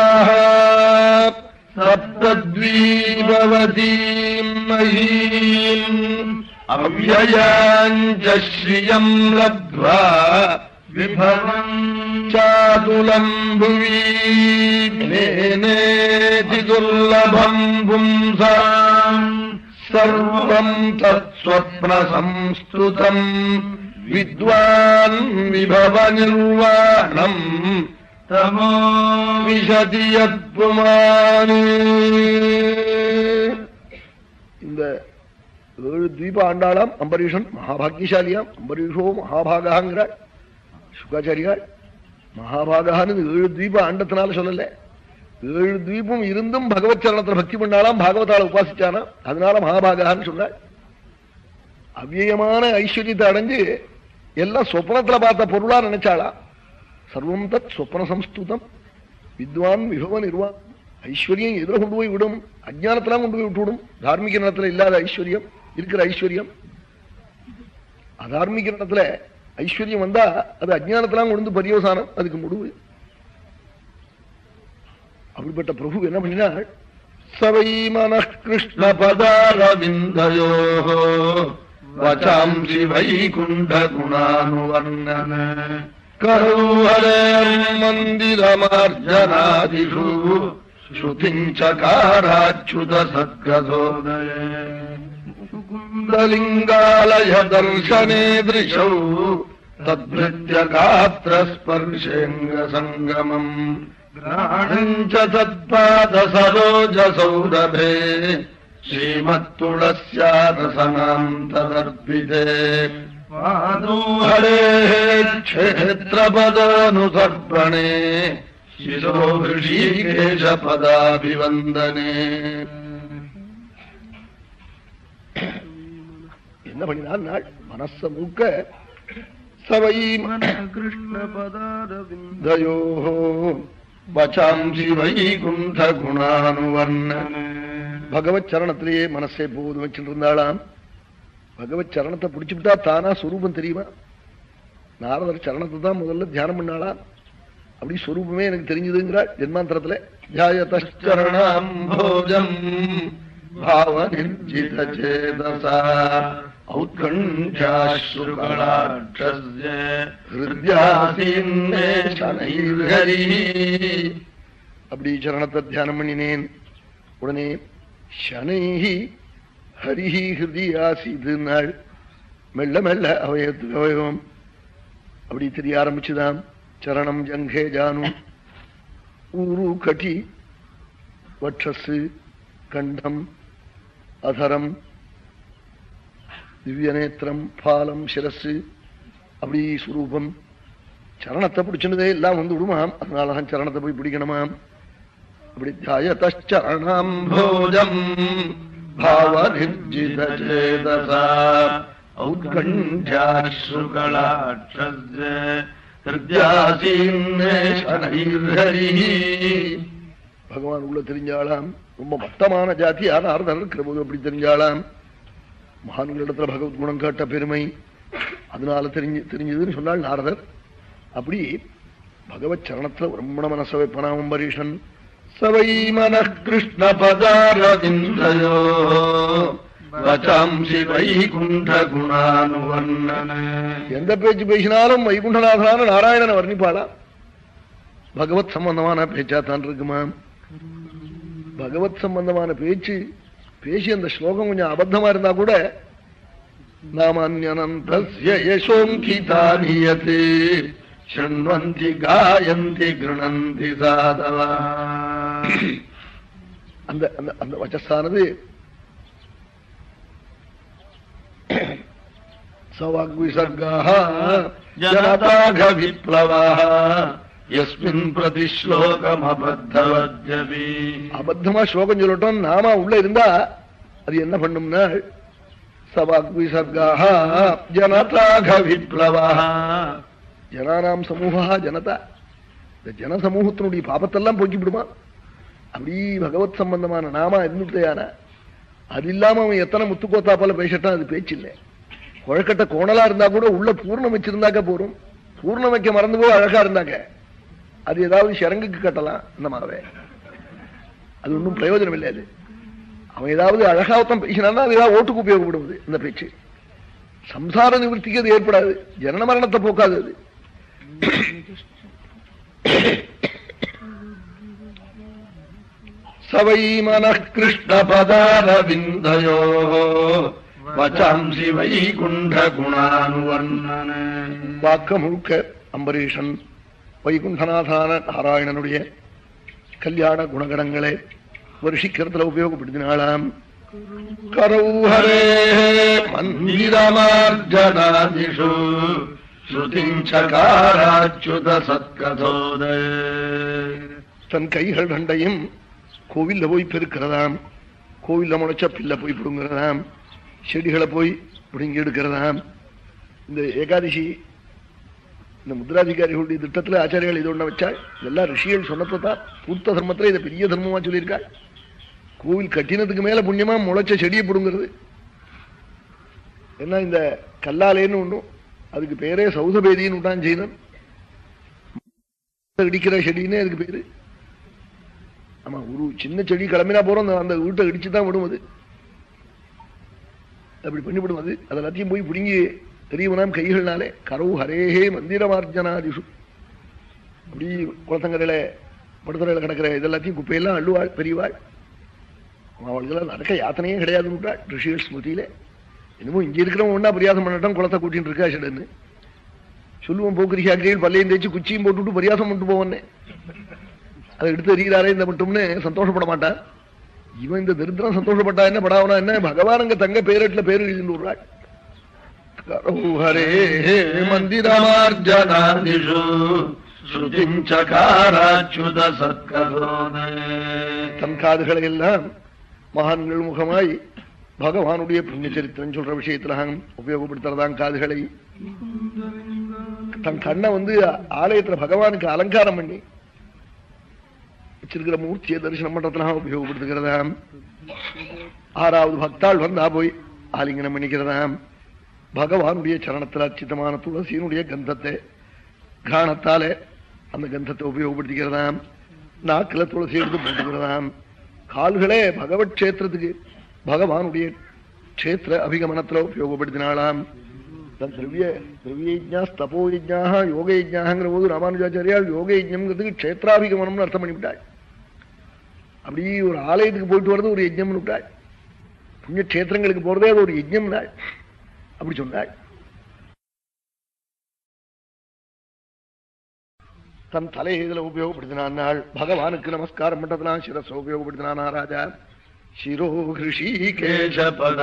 சப்தத்வீபவதீம் மஹீம் அவ்வயாஞ்ச ஸ்ரியம் விபவம் சாதுலம் புவி நேனேதி துர்லபம் பும்சாம் சர்வம் தத்ஸ்வப்ன சம்ஸ்துதம் வித்வான் விபவ நிர்வாணம். தமோ விஷதி இந்த ஏழு தீப ஆண்டாளாம் அம்பரீஷன் மகாபாகியசாலியாம் அம்பரீஷோ மகாபாகாங்கிறாள் சுகாச்சாரியாள் மகாபாகான்னு ஏழு தீப ஆண்டத்தினால சொல்லலை ஏழு தீபம் இருந்தும் பகவத் சரணத்துல பக்தி பண்ணாலாம் பாகவதால உபாசிச்சானா? அதனால மகாபாகான்னு சொன்னாள் அவ்வியமான ஐஸ்வர்யத்தை அடைஞ்சு எல்லாம் சொப்னத்துல பார்த்த பொருளா நினைச்சாளா? சர்வம் தத் சொப்ன சம்ஸ்துதம். வித்வான் விபவ நிர்வான் ஐஸ்வர்யம் எதிர கொண்டு போய் விடும். அஜானத்தெல்லாம் கொண்டு போய் விட்டுவிடும் தார்மிக நிலத்துல இல்லாத ஐஸ்வர்யம் இருக்கிற ஐஸ்வர்யம். அதார்மிக நிலத்துல ஐஸ்வர்யம் வந்தா அது அஜானத்தெல்லாம் கொண்டு பரியவசானம் அதுக்கு முடிவு. அப்படிப்பட்ட பிரபு என்ன பண்ணினாள் சவை மன கிருஷ்ண பதாரவிந்தயோ வச்சாம்சி வைகுண்ட குணானுவர்ணன கரோஹரேர்மந்திரமார்ஜனாதிஷு ஸ்ருதிஞ்சகாராச்சுத சத்கதோதய குந்தலிங்காலய தர்சனே திருஷௌ தத்ருத்ய காத்திரஸ்பர்ஷேங்க சங்கமம் கிராணஞ்ச தத்பாத சரோஜ சௌரபே श्रीमत्तुलस्यारसनाम् तदर्पिते हरे क्षेत्रपदानुसर्पणे शिरो ऋषिकेशपदाभिवन्दने என்ன பண்ணினான் நாள் மனச மூக்க சவை வச்சாந்தி வைகுண்ட குணானுவர்ணன் பகவத் சரணத்திலேயே மனசே போகுது வச்சுட்டு இருந்தாளாம் பகவத் சரணத்தை பிடிச்சுக்கிட்டா தானா சுரூபம் தெரியுமா? நாரதர் சரணத்தை தான் முதல்ல தியானம் பண்ணாளா அப்படி ஸ்வரூபமே எனக்கு தெரிஞ்சதுங்கிறாள் ஜென்மாந்திரத்துல. ஜாயதரணம் भोजम् भावनिर्जितचेतसा औत्कण्ठ्याश्रुकलाक्षस्य हृद्यासीन्मे शनैर्हरिः அப்படி சரணத்தை தியானம் பண்ணினேன் உடனே சனைஹி ஹரிஹி ஹிருதி ஆசிது நாள் மெல்ல மெல்ல அவயத்துக்கு அவயவம் அப்படி தெரிய ஆரம்பிச்சுதாம் சரணம் ஜங்கே ஜானு ஊரு கட்டி வட்சஸ் கண்டம் அதரம் திவ்ய நேத்திரம் பாலம் சிரசு அப்படி சுரூபம். சரணத்தை பிடிச்சினதே எல்லாம் வந்து விடுமாம். அதனால தான் சரணத்தை போய் பிடிக்கணுமாம் அப்படி தியாயத்தரணம் போஜம் பகவான் உள்ள தெரிஞ்சாலாம் ரொம்ப மட்டமான ஜாதி ஆனார்தன் இருக்கிற போது அப்படி தெரிஞ்சாலாம் மகான்களிடத்துல பகவத் குணம் கேட்ட பெருமை அதனால தெரிஞ்சு தெரிஞ்சதுன்னு சொன்னால் நாரதர். அப்படி பகவத் சரணத்துல பிரம்மண மனச வைப்பனாமம் பரீஷன் சவை மன கிருஷ்ண பதாரதிந்திரயோ எந்த பேச்சு பேசினாலும் வைகுண்டநாதனான நாராயணன் வர்ணிப்பாளா? பகவத் சம்பந்தமான பேச்சா தான் இருக்குமா? பகவத் சம்பந்தமான பேச்சு பேசி அந்த ஸ்லோகம் கொஞ்சம் அபத்தமா இருந்தா கூட நாமன்யனந்தோங்கீதானியத்து ஷண்வந்தி காயந்தி கிருணந்தி சாதவா. அந்த அந்த அந்த வச்சஸ்தானது சவாக் விசர்கா ஜனதாக விப்ளவா எஸ்மின் பிரதி ஸ்லோகம் அபத்தவத்யபி அபத்தமா ஸ்லோகம் சொல்லட்டும் நாமா உள்ள இருந்தா அது என்ன பண்ணும்னா சவாக்விசர்காக ஜனதாக விப்ளவாக ஜனானாம் சமூகா ஜனதா. இந்த ஜன சமூகத்தினுடைய பாபத்தெல்லாம் போக்கிவிடுமா அப்படி பகவத் சம்பந்தமான நாமா இருந்துட்டேயான? அது இல்லாம அவன் எத்தனை முத்துக்கோத்தா போல பேசட்டான் அது பேச்சில்லை. குழக்கட்ட கோணலா இருந்தா கூட உள்ள பூர்ணம் வச்சிருந்தாக்க போறோம் பூர்ணம் வைக்க மறந்து போக அழகா இருந்தாங்க அது ஏதாவது சரங்குக்கு கட்டலாம் இந்த மாவே. அது ஒன்றும் பிரயோஜனம் இல்லை அது. அவன் ஏதாவது அழகாவத்தம் பேசினான்னா அது ஏதாவது ஓட்டுக்கு உபயோகப்படுவது இந்த பேச்சு. சம்சார நிவர்த்திக்கு அது ஏற்படாது. ஜனன மரணத்தை போக்காது அது. சவை மன கிருஷ்ண பதாரவிந்தயோ வச்சாம்சி வை குண்ட குணானுவர்ணன. வாக்க முழுக்க அம்பரீஷன் வைகுண்டநாதான நாராயணனுடைய கல்யாண குணகணங்களை வருஷிக்கிறதுல உபயோகப்படுத்தினாலாம் கரௌஹரே மந்திரமார்ஜனாதிஷு ஸ்ருதிஞ்சகாராச்சுத சத்கதோத. தன் கைகள் ரெண்டையும் கோவில்ல போய் பெருக்கிறதாம். கோவில்ல முளைச்ச பில்ல போய் பிடுங்கிறதாம். செடிகளை போய் பிடுங்கி எடுக்கிறதாம். இந்த ஏகாதசி இந்த முத்ராதிகாரிகளுடைய திட்டத்துல ஆச்சாரியால் இது ஒண்ண வச்சாள் இதெல்லாம் ரிஷிகள் சொன்னதை தான் பூர்த்த தர்மத்தில் இதை பெரிய தர்மமாக சொல்லியிருக்காள் கோவில் கட்டினத்துக்கு மேல புண்ணியமா முளைச்ச செடியை பிடுங்கிறது. ஏன்னா இந்த கல்லாலேன்னு ஒன்றும் அதுக்கு பேரே சௌதபேதின்னு விட்டான் ஜெயினன் இடிக்கிற செடின்னு அதுக்கு பேரு. ஆமா ஒரு சின்ன செடி கிளம்பினா போறோம் அந்த- அந்த வீட்டை இடிச்சுதான் விடும் அது. அப்படி பண்ணிவிடும் அது. அது எல்லாத்தையும் போய் பிடுங்கி பெரியவனாம் கைகள்னாலே கரவு ஹரேஹே மந்திரமார்ஜனாதிஷு. அப்படி குளத்தங்கரையில் படுத்துறையில் கிடக்கிற இதெல்லாத்தையும் குப்பையெல்லாம் அள்ளுவாள் பெரியவாள் அவளுக்கெல்லாம் நடக்க யாத்தனையே கிடையாதுன்றாள் ரிஷிகள் ஸ்மிருதியிலே. என்னமோ இங்கே இருக்கிறவங்க ஒன்றா பிரியாசம் பண்ணட்டும் குளத்தை கூட்டின்னு இருக்கா சிடன்னு சொல்லுவோம் போக்கிரிக்காக்கையில் பல்லையும் தேய்ச்சி குச்சியும் போட்டுவிட்டு பரியாசம் பண்ணிட்டு போவனே அதை எடுத்து எறிகிறாரே இந்த மட்டும்னு சந்தோஷப்பட மாட்டான். இவன் இந்த தரித்திரம் சந்தோஷப்பட்டா என்ன படாவனா என்ன? பகவான் அங்க தங்க பேரட்ல பேர் எழுதிட்டு விடுறாள். ஹரே மந்திரமார்ஜனாதிஷு ஸ்ருதிம் சகாராச்சுத சத்கதோனே தன் காதுகளை எல்லாம் மகான்கள் முகமாய் பகவானுடைய புண்ணிய சரித்திரம் சொல்ற விஷயத்துல உபயோகப்படுத்துறதான் காதுகளை. தன் கண்ணை வந்து ஆலயத்துல பகவானுக்கு அலங்காரம் பண்ணி வச்சிருக்கிற மூர்த்தியை தரிசனம் பண்றதுல உபயோகப்படுத்துகிறதாம். ஆறாவது பக்தாள் வந்தா போய் ஆலிங்கனம் பண்ணிக்கிறதாம். பகவானுடைய சரணத்தில் அச்சிதமான துளசியினுடைய கந்தத்தை காணத்தாலே அந்த கந்தத்தை உபயோகப்படுத்திக்கிறதாம். நாக்கில் துளசி எடுத்து போட்டுக்கிறதாம். கால்களே பகவத் கஷேத்திரத்துக்கு பகவானுடைய கஷேத்திர அபிகமனத்தில் உபயோகப்படுத்தினாலாம் தன் திரவிய திரவியஜா தபோயஜா யோக யஜ்ஞாங்கிற போது ராமானுஜாச்சாரியால் யோக யஜ்ஞம்ங்கிறதுக்கு கஷேத்ராபிகமனம்னு அர்த்தம் பண்ணிவிட்டாள். அப்படி ஒரு ஆலயத்துக்கு போயிட்டு வர்றது ஒரு யஜ்யம்னு விட்டாள். புண்ணிய கஷேத்திரங்களுக்கு போறதே அது ஒரு யஜ்யம்னாள் அப்படி சொன்னாள் தன் தலையை இதுல உபயோகப்படுத்தினான் பகவானுக்கு நமஸ்காரம் பண்றதுனா சிரச உபயோகப்படுத்தினானா ராஜா? சிரோ ஹிருஷி கேசபதாபிவந்தன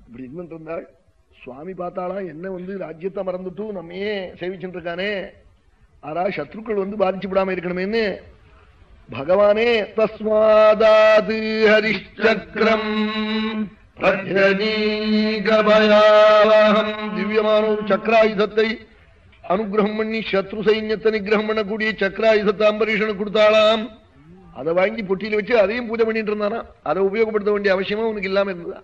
இப்படி இன்னும் இருந்தாள் சுவாமி பார்த்தாலாம் என்ன வந்து ராஜ்யத்தை மறந்துட்டும் நம்மையே சேவிச்சுட்டு இருக்கானே? ஆரா சத்ருக்கள் வந்து பாதிச்சு விடாம இருக்கணுமேன்னு பகவானே தஸ்மாதாது ஹரிச்சக்கரம் பிரஜனீகபயாவகம் திவ்யமான ஒரு சக்கராயுதத்தை அனுகிரகம் பண்ணி சத்ரு சைன்யத்தை நிகிரகம் பண்ணக்கூடிய சக்கராயுதத்தை அம்பரீஷனுக்கு கொடுத்தாளாம். அதை வாங்கி பொட்டியில் வச்சு அதையும் பூஜை பண்ணிட்டு இருந்தானா? அதை உபயோகப்படுத்த வேண்டிய அவசியமா உனக்கு இல்லாம இருந்ததா?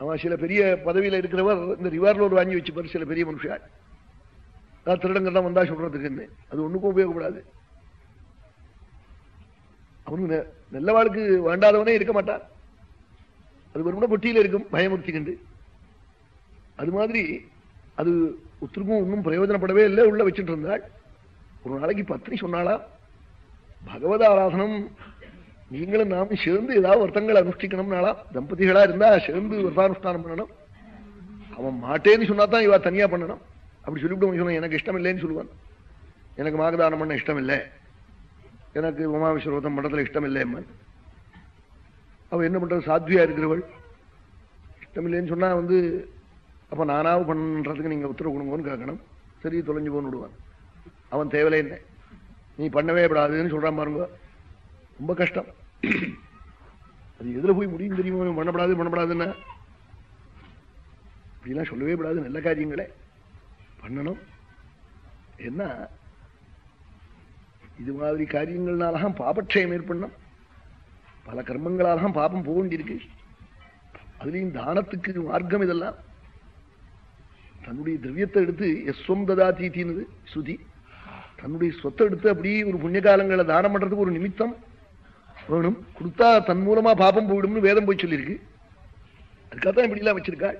அவன் சில பெரிய பதவியில இருக்கிறவர் இந்த ரிவார்லோர் வாங்கி வச்சுப்பார் சில பெரிய மனுஷா நான் திருடங்கள்லாம் வந்தா சொல்றதுக்குன்னு அது ஒண்ணுக்கும் உபயோகப்படாது. அவனுக்கு நெ- நல்லவாளுக்கு வேண்டாதவனே இருக்க மாட்டான். அது வெறுமன பொட்டியில் இருக்கும் பயமுறுத்தி கண்டு அது மாதிரி அது ஒத்துருக்கும் ஒன்றும் பிரயோஜனப்படவே இல்லை உள்ள வச்சுட்டு இருந்தாள். ஒரு நாளைக்கு பத்னி சொன்னாளா பகவத ஆராதனம் நீங்களும் நாமும் சேர்ந்து ஏதாவது ஒருத்தங்களை அனுஷ்டிக்கணும்னாலா தம்பதிகளா இருந்தா சேர்ந்து விரதானுஷ்டானம் பண்ணணும். அவன் மாட்டேன்னு சொன்னாதான் இவா தனியா பண்ணணும். அப்படி சொல்லிவிட்டு சொன்னான் எனக்கு இஷ்டம் இல்லைன்னு சொல்லுவான். எனக்கு மாகதானம் பண்ண இஷ்டம் இல்லை எனக்கு உமாவிஸ்வரோதம் பண்றதுல இஷ்டம் இல்லை அம்மன். அவ என்ன பண்றது? சாத்வியா இருக்கிறவள். இஷ்டம் இல்லைன்னு சொன்னா வந்து அப்ப நானாவது பண்றதுக்கு நீங்க உத்தரவு கொடுங்கன்னு கேட்கணும் சரி தொலைஞ்சு போன்னு விடுவான். அவன் தேவையில்லை. என்ன நீ பண்ணவே விடாதுன்னு சொல்றான் பாருங்க. ரொம்ப கஷ்டம். அது எதுல போய் முடியும் தெரியுமா? பண்ணப்படாது பண்ணப்படாதுன்னா. இப்படிலாம் சொல்லவே கூடாது. நல்ல காரியங்களே. பண்ணணும். என்ன இது மாதிரி காரியங்கள்னாலாம் பாபக்ஷயம் ஏற்படணும். பல கர்மங்களாலாம் பாபம் போக வேண்டியிருக்கு அதுலயும் தானத்துக்கு மார்க்கம் இதெல்லாம். தன்னுடைய திரவியத்தை எடுத்து எஸ்வம் ததா தீத்தினது ஸ்ருதி. தன்னுடைய சொத்தை எடுத்து அப்படியே ஒரு புண்ணிய காலங்களை தானம் பண்றதுக்கு ஒரு நிமித்தம் வேணும். கொடுத்தா தன் மூலமா பாபம் போயிடும்னு வேதம் போய் சொல்லியிருக்கு. அதுக்காகத்தான் இப்படி எல்லாம் வச்சிருக்காள்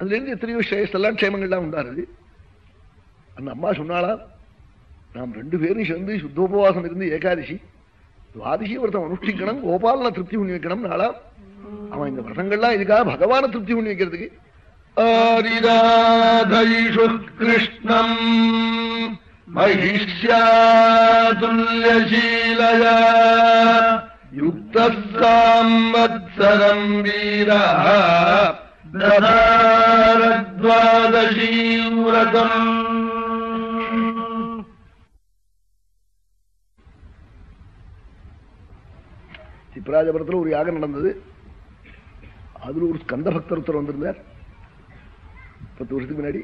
அதுலேருந்து எத்தனையோ ஸ்ரேயஸ் எல்லாம் க்ஷேமங்கள்லாம் உண்டாருது அந்த அம்மா சொன்னாலாம் நாம் ரெண்டு பேரும் சேர்ந்து சுத்தோபவாசம் இருந்து ஏகாதசி துவாதசி விரதம் அனுஷ்டிக்கணும் கோபாலனை திருப்தி பண்ணி வைக்கணும் நாளா அவன் இந்த விரதங்கள்லாம் இதுக்காக பகவான திருப்தி பண்ணி வைக்கிறதுக்கு ஆரிராதைஷு கிருஷ்ணம் महिष्यातुल्यशीलया युक्तः साम्वत्सरम् वीरः ददारद्वादशीव्रतम् திப்ராஜபுரத்துல ஒரு யாகம் நடந்தது. அதில் ஒரு ஸ்கந்த பக்தர் ஒருத்தர் வந்திருந்தார். பத்து வருஷத்துக்கு முன்னாடி.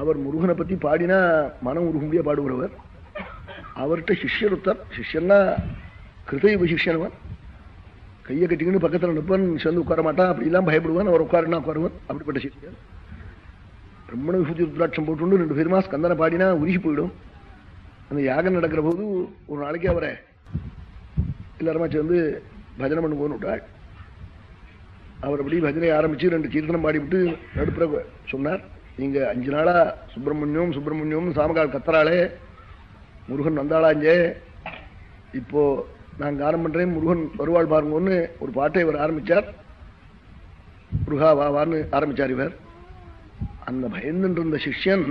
அவர் முருகனை பற்றி பாடினா மனம் உருகும்படியாக பாடுகிறவர் அவர்கிட்ட சிஷ்யர் ஒருத்தர். சிஷ்யன்னா கிருதயுக சிஷ்யனவன் கையை கட்டிக்கின்னு பக்கத்தில் நிற்பன் சேர்ந்து உட்கார மாட்டான். அப்படிலாம் பயப்படுவான். அவர் உட்காருனா உட்காருவன். அப்படிப்பட்ட சிஷ்யன் பிரம்மண விபூதி ருத்ராட்சம் போட்டு ரெண்டு பேருமா ஸ்கந்தனை பாடினா உருகி போயிடும். அந்த யாகம் நடக்கிற போது ஒரு நாளைக்கு அவரை எல்லாருமா சேர்ந்து பஜனை பண்ண போன்னு அவர் அப்படி பஜனை ஆரம்பித்து ரெண்டு கீர்த்தனம் பாடிவிட்டு நடுப்புற சொன்னார். நீங்கள் அஞ்சு நாளாக சுப்பிரமணியம் சுப்பிரமணியம் சாமகால் கத்தராளே முருகன் வந்தாளாஞ்சே. இப்போ நான் கானம் பண்ணுறேன் முருகன் வருவாள் பாருங்கன்னு ஒரு பாட்டை இவர் ஆரம்பிச்சார். முருகா வா வான்னு ஆரம்பிச்சார் இவர். அந்த பயந்துட்டு இருந்த சிஷ்யன்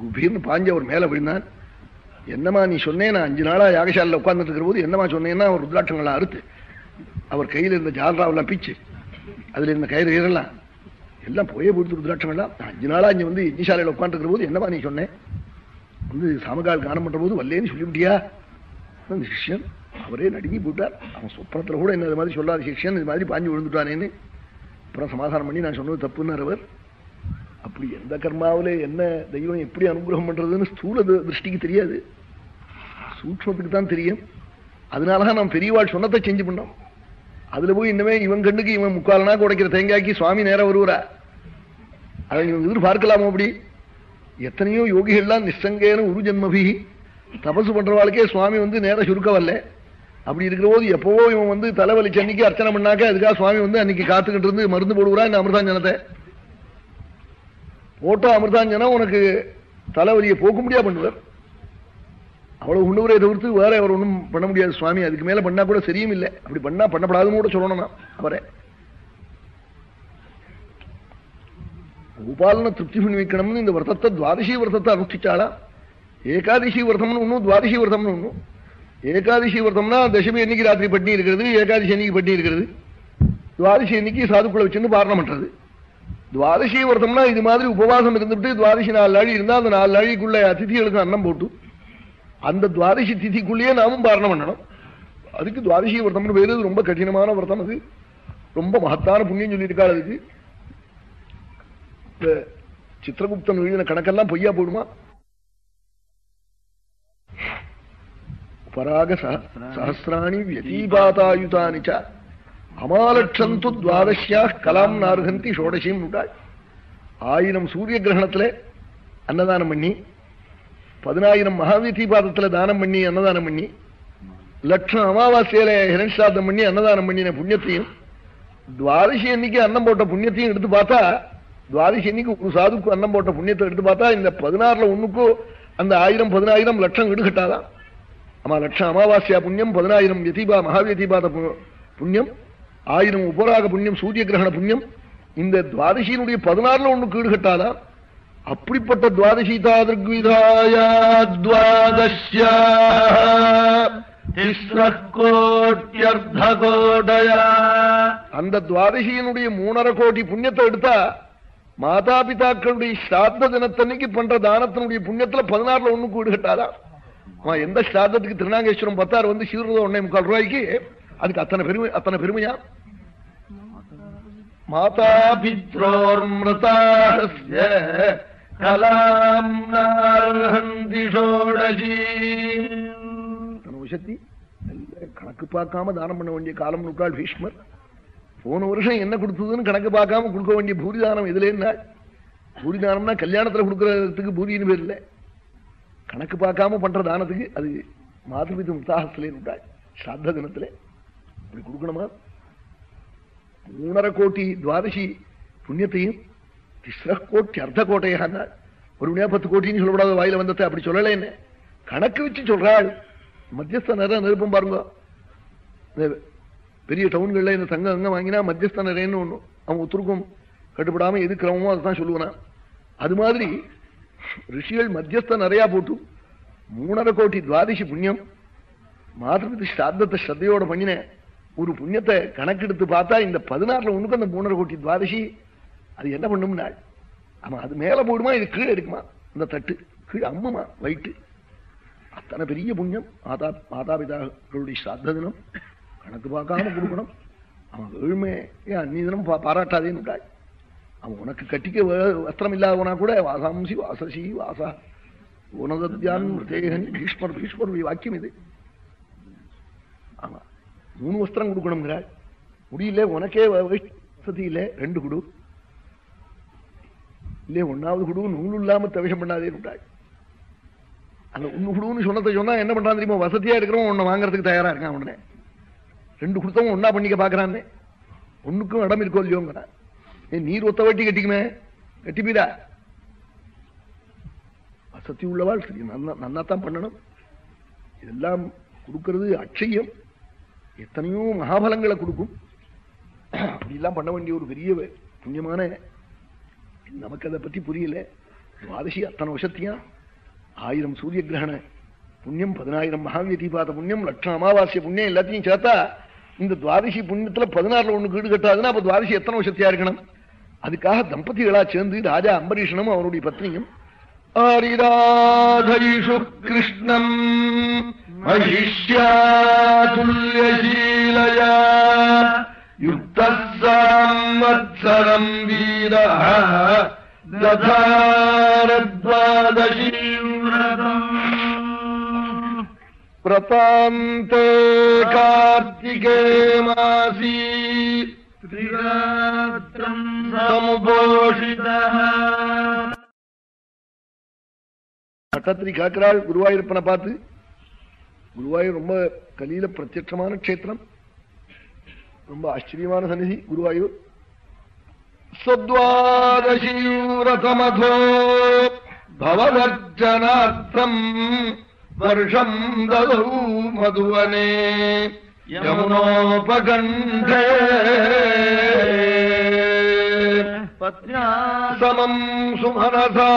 குபீர்னு பாஞ்சு அவர் மேலே விழுந்தான். என்னமா நீ சொன்னேன்? நான் அஞ்சு நாளா யாகசாலையில் உட்கார்ந்துட்டு இருக்கிற போது என்னமா சொன்னேன்னா அவர் ருத்ராட்சங்களா அறுத்து அவர் கையில் இருந்த ஜால்ராவெல்லாம் பிச்சு அதுல இருந்த கயிறு ஈரெல்லாம் எல்லாம் போயே போட்டு ருத்ராட்சங்கள்லாம். நான் அஞ்சு நாளா இங்க வந்து யஜ்ஞசாலையில் உட்காந்துருக்கிற போது என்னமா நீ சொன்னேன் வந்து சாமகால் கானம் பண்ற போது வல்லேன்னு சொல்லிவிட்டியா? அந்த சிஷ்யன் அவரே நடுங்கி போட்டார். அவன் சொப்பனத்தில் கூட என்ன இது மாதிரி சொல்லாத சிஷ்யன் இது மாதிரி பாஞ்சு விழுந்துட்டானேன்னு. அப்புறம் சமாதானம் பண்ணி நான் சொன்னது தப்புன்னு அவர். அப்படி எந்த கர்மாவில என்ன தெய்வம் எப்படி அனுகிரகம் பண்றதுன்னு ஸ்தூல திருஷ்டிக்கு தெரியாது. சூக்மத்துக்கு தான் தெரியும். அதனாலதான் நாம் பெரியவாள் சொன்னதை செஞ்சு பண்ணோம். அதுல போய் இன்னமே இவன் கண்ணுக்கு இவன் முக்காலனா உடைக்கிற தேங்காய்க்கு சுவாமி நேரம் வருவாரா? அதை இவன் எதிர்பார்க்கலாமோ அப்படி? எத்தனையோ யோகிகள்லாம் நிசங்கேன உரு ஜென்மபி தபசு பண்றவாளுக்கே சுவாமி வந்து நேரம் சுருக்க வரல. அப்படி இருக்கிற போது எப்பவோ இவன் வந்து தலைவலி சென்னைக்கு அர்ச்சனை பண்ணாக்க அதுக்காக சுவாமி வந்து அன்னைக்கு காத்துக்கிட்டு இருந்து மருந்து போடுவாரா இந்த அமிர்தாஞ்சனத்தை? ஓட்டோ அமிர்தாஞ்சனா உனக்கு தலைவலியை போக்க முடியா பண்ணுவார். அவ்வளவு உண்ணுவரை தவிர்த்து வேற அவர் ஒன்றும் பண்ண முடியாது சுவாமி. அதுக்கு மேல பண்ணா கூட சரியும் இல்லை. அப்படி பண்ணா பண்ணப்படாதுன்னு கூட சொல்லணும் நான் அவரை. உபாலன திருப்தி பண்ணி வைக்கணும்னு இந்த விரதத்தை துவாதசி விரதத்தை அனுஷ்டிச்சாளா? ஏகாதசி விரதம்னு ஒன்றும் துவாதசி விரதம்னு ஒன்றும் ஏகாதசி விரதம்னா தசமி அன்னைக்கு ராத்திரி பட்டினி இருக்கிறது ஏகாதசி அன்னைக்கு பட்டினி இருக்கிறது. துவாதசி அன்னைக்கு சாதுக்குள்ள வச்சுன்னு பாரணம் பண்றது. துவாதசி விரதம்னா இது மாதிரி உபவாசம் இருந்துட்டு துவாதசி நாலு நாளி இருந்தா அந்த நாலு நாளைக்குள்ள அதிதிகளுக்கு அன்னம் போட்டு அந்த துவாதசி திதிக்குள்ளேயே நாமும் பாரணம் பண்ணணும். அதுக்கு துவாதசி விரதம்னு பேரு ரொம்ப கடினமான விரதம் அது. ரொம்ப மகத்தான புண்ணியம் சொல்லியிருக்காள் அதுக்கு. சித்திரகுப்தன் எழுதின கணக்கெல்லாம் பொய்யா போடுமா? பராக சஹ- சஹசிராணி வியதீபாதாயுதானி ச அமாலட்சந்து துவாதசியா கலாம் நார்கந்தி ஷோடசியும் விட்டாள் ஆயிரம் சூரிய கிரகணத்துல அன்னதானம் பண்ணி பதினாயிரம் மகாவீதிபாதத்துல தானம் பண்ணி அன்னதானம் பண்ணி லட்சம் அமாவாசையில ஹிரண்சாதம் பண்ணி அன்னதானம் பண்ணின புண்ணியத்தையும் துவாதசி அன்னைக்கு அன்னம் போட்ட புண்ணியத்தையும் எடுத்து பார்த்தா துவாதசி அன்னைக்கு ஒரு சாதுக்கு அன்னம் போட்ட புண்ணியத்தை எடுத்து பார்த்தா இந்த பதினாறுல ஒண்ணுக்கும் அந்த ஆயிரம் பதினாயிரம் லட்சம் எடுக்கட்டாதான். ஆமா லட்சம் அமாவாசியா புண்ணியம் பதினாயிரம் யதீபா மகாவியதீபாத புண்ணியம் ஆயிரம் உபராக புண்ணியம் சூரிய கிரகண புண்ணியம் இந்த துவாதசியினுடைய பதினாறுல ஒண்ணு கீடுகட்டானா அப்படிப்பட்ட துவாதசி தாதிருக்விதாயா துவாதஷ்யா அந்த துவாதசியினுடைய மூணரை கோடி புண்ணியத்தை எடுத்தா மாதா பிதாக்களுடைய ஸ்ராத்த தினத்தன்னைக்கு பண்ற தானத்தினுடைய புண்ணியத்துல பதினாறுல ஒண்ணு கூடுகட்டாதான் எந்த ஸ்ராத்தத்துக்கு திருநாங்கேஸ்வரம் பத்தாறு வந்து சீர்றது ஒன்னே முக்கால் ரூபாய்க்கு அதுக்கு அத்தனை பெருமை அத்தனை பெருமையா? மாதாபித்ரோர்மிருதாஸ்ய கலாம் நார்ஹந்திஷோடஜி. விஷத்தி கணக்கு பார்க்காம தானம் பண்ண வேண்டிய காலம் நுட்டாள் பீஷ்மர். போன வருஷம் என்ன கொடுத்ததுன்னு கணக்கு பார்க்காம கொடுக்க வேண்டிய பூரிதானம் இதுல என்ன? பூரிதானம்னா கல்யாணத்துல கொடுக்கறதுக்கு பூரின்னு பேர் இல்லை. கணக்கு பார்க்காம பண்ற தானத்துக்கு அது மாதவிது முத்தாகத்திலே நுட்டாள் ஸ்ராத்த தினத்திலே. அப்படி கொடுக்கணுமா? மூணரை கோட்டி துவாதசி புண்ணியத்தையும் திஸ்ர கோட்டி அர்த்த கோட்டையாக ஒரு மணியா பத்து கோட்டின்னு சொல்லக்கூடாது வாயில வந்ததை அப்படி சொல்லல என்ன கணக்கு வச்சு சொல்றாள். மத்தியஸ்த நேரம் நெருப்பம் பாருங்க. பெரிய டவுன்களில் இந்த தங்கம் அங்க வாங்கினா மத்தியஸ்த நிறையன்னு ஒன்று அவன் ஒத்துருக்கும். கட்டுப்படாம எது கிரமமோ அதுதான் சொல்லுவேனா. அது மாதிரி ரிஷிகள் மத்தியஸ்த நிறையா போட்டு மூணரை கோட்டி துவாதிசி புண்ணியம் மாதத்துக்கு ஸ்ராத்தத்தை ஸ்ரத்தையோட பண்ணினேன். ஒரு புண்ணியத்தை கணக்கெடுத்து பார்த்தா இந்த பதினாறுல ஒண்ணுக்கு அந்த மூணரை கோட்டி துவாதசி அது என்ன பண்ணும்னா ஆமா அது மேல போடுமா இது கீழே எடுக்குமா? இந்த தட்டு கீழே அம்முமா வயிற்று அத்தனை பெரிய புண்ணியம். மாதா மாதாபிதாக்களுடைய ஸ்ராத்த தினம். கணக்கு பார்க்காம கொடுக்கணும். அவன் ஏழ்மை ஏன் அந்நீ தினம் பாராட்டாதேன்னு அவன் உனக்கு கட்டிக்க வஸ்திரம் இல்லாதவனா கூட வாசாம்சி வாசசி வாசா. உனதத்யான் மிருதேகன் பீஷ்மர் பீஷ்மருடைய வாக்கியம் இது. ஆமா. மூணு வஸ்திரம் கொடுக்கணுங்கிறாள் முடியல உனக்கே வசதி இல்லை ரெண்டு குடு. இல்லையே ஒன்னாவது குடு நூல் இல்லாம தவிஷம் பண்ணாதே விட்டாள் அந்த ஒண்ணு குடுன்னு சொன்னதை சொன்னா என்ன பண்றான் தெரியுமா? வசதியா இருக்கிறவன் உன்னை வாங்குறதுக்கு தயாரா இருக்கான் உடனே. ரெண்டு கொடுத்தவன் ஒன்னா பண்ணிக்க பாக்குறான்னு ஒண்ணுக்கும் இடம் இருக்கோ இல்லையோங்கிறான் ஏன் நீர் ஒத்த வட்டி கட்டிக்குமே. கட்டிப்பீரா வசதி உள்ளவாள் சரி நன்னா பண்ணணும். இதெல்லாம் கொடுக்கறது அட்சயம். எத்தனையோ மகாபலங்களை கொடுக்கும். அப்படிலாம் பண்ண வேண்டிய ஒரு பெரிய புண்ணியமான நமக்கு அதை பத்தி புரியல. துவாதசி அத்தனை வருஷத்தையும் ஆயிரம் சூரிய கிரகண புண்ணியம் பதினாயிரம் மகாவியதீபாத புண்ணியம் லட்சம் அமாவாசிய புண்ணியம் எல்லாத்தையும் சேர்த்தா இந்த துவாதசி புண்ணியத்துல பதினாறுல ஒண்ணு கீடு கட்டாதுன்னா அப்ப துவாதசி எத்தனை வருஷத்தையா இருக்கணும்? அதுக்காக தம்பதிகளா சேர்ந்து ராஜா அம்பரீஷனும் அவருடைய பத்னியும் ஆரிராதைஷு கிருஷ்ணம். மகிஷ்யாதுல்யசீலயா யுக்தசாம்வத்சரம் வீர ததாரத்வாதசீவிரதம் பிரதாந்தே கார்த்திகே மாசி திரிராத்திரம் சமுபோஷிதः பட்டத்திரி காக்கிறாள் குருவாயூரப்பனை பார்த்து குருவாயூர் ரொம்ப கலியில பிரத்யட்சமான க்ஷேத்திரம். ரொம்ப ஆச்சரியமான சன்னிதி குருவாயூர். சத்வாதசீவிரதமதோ பவதர்ஜனார்த்தம் வருஷம் ததௌ மதுவனே யமுனோபகண்டே. பத்யா சமம் சுமனசா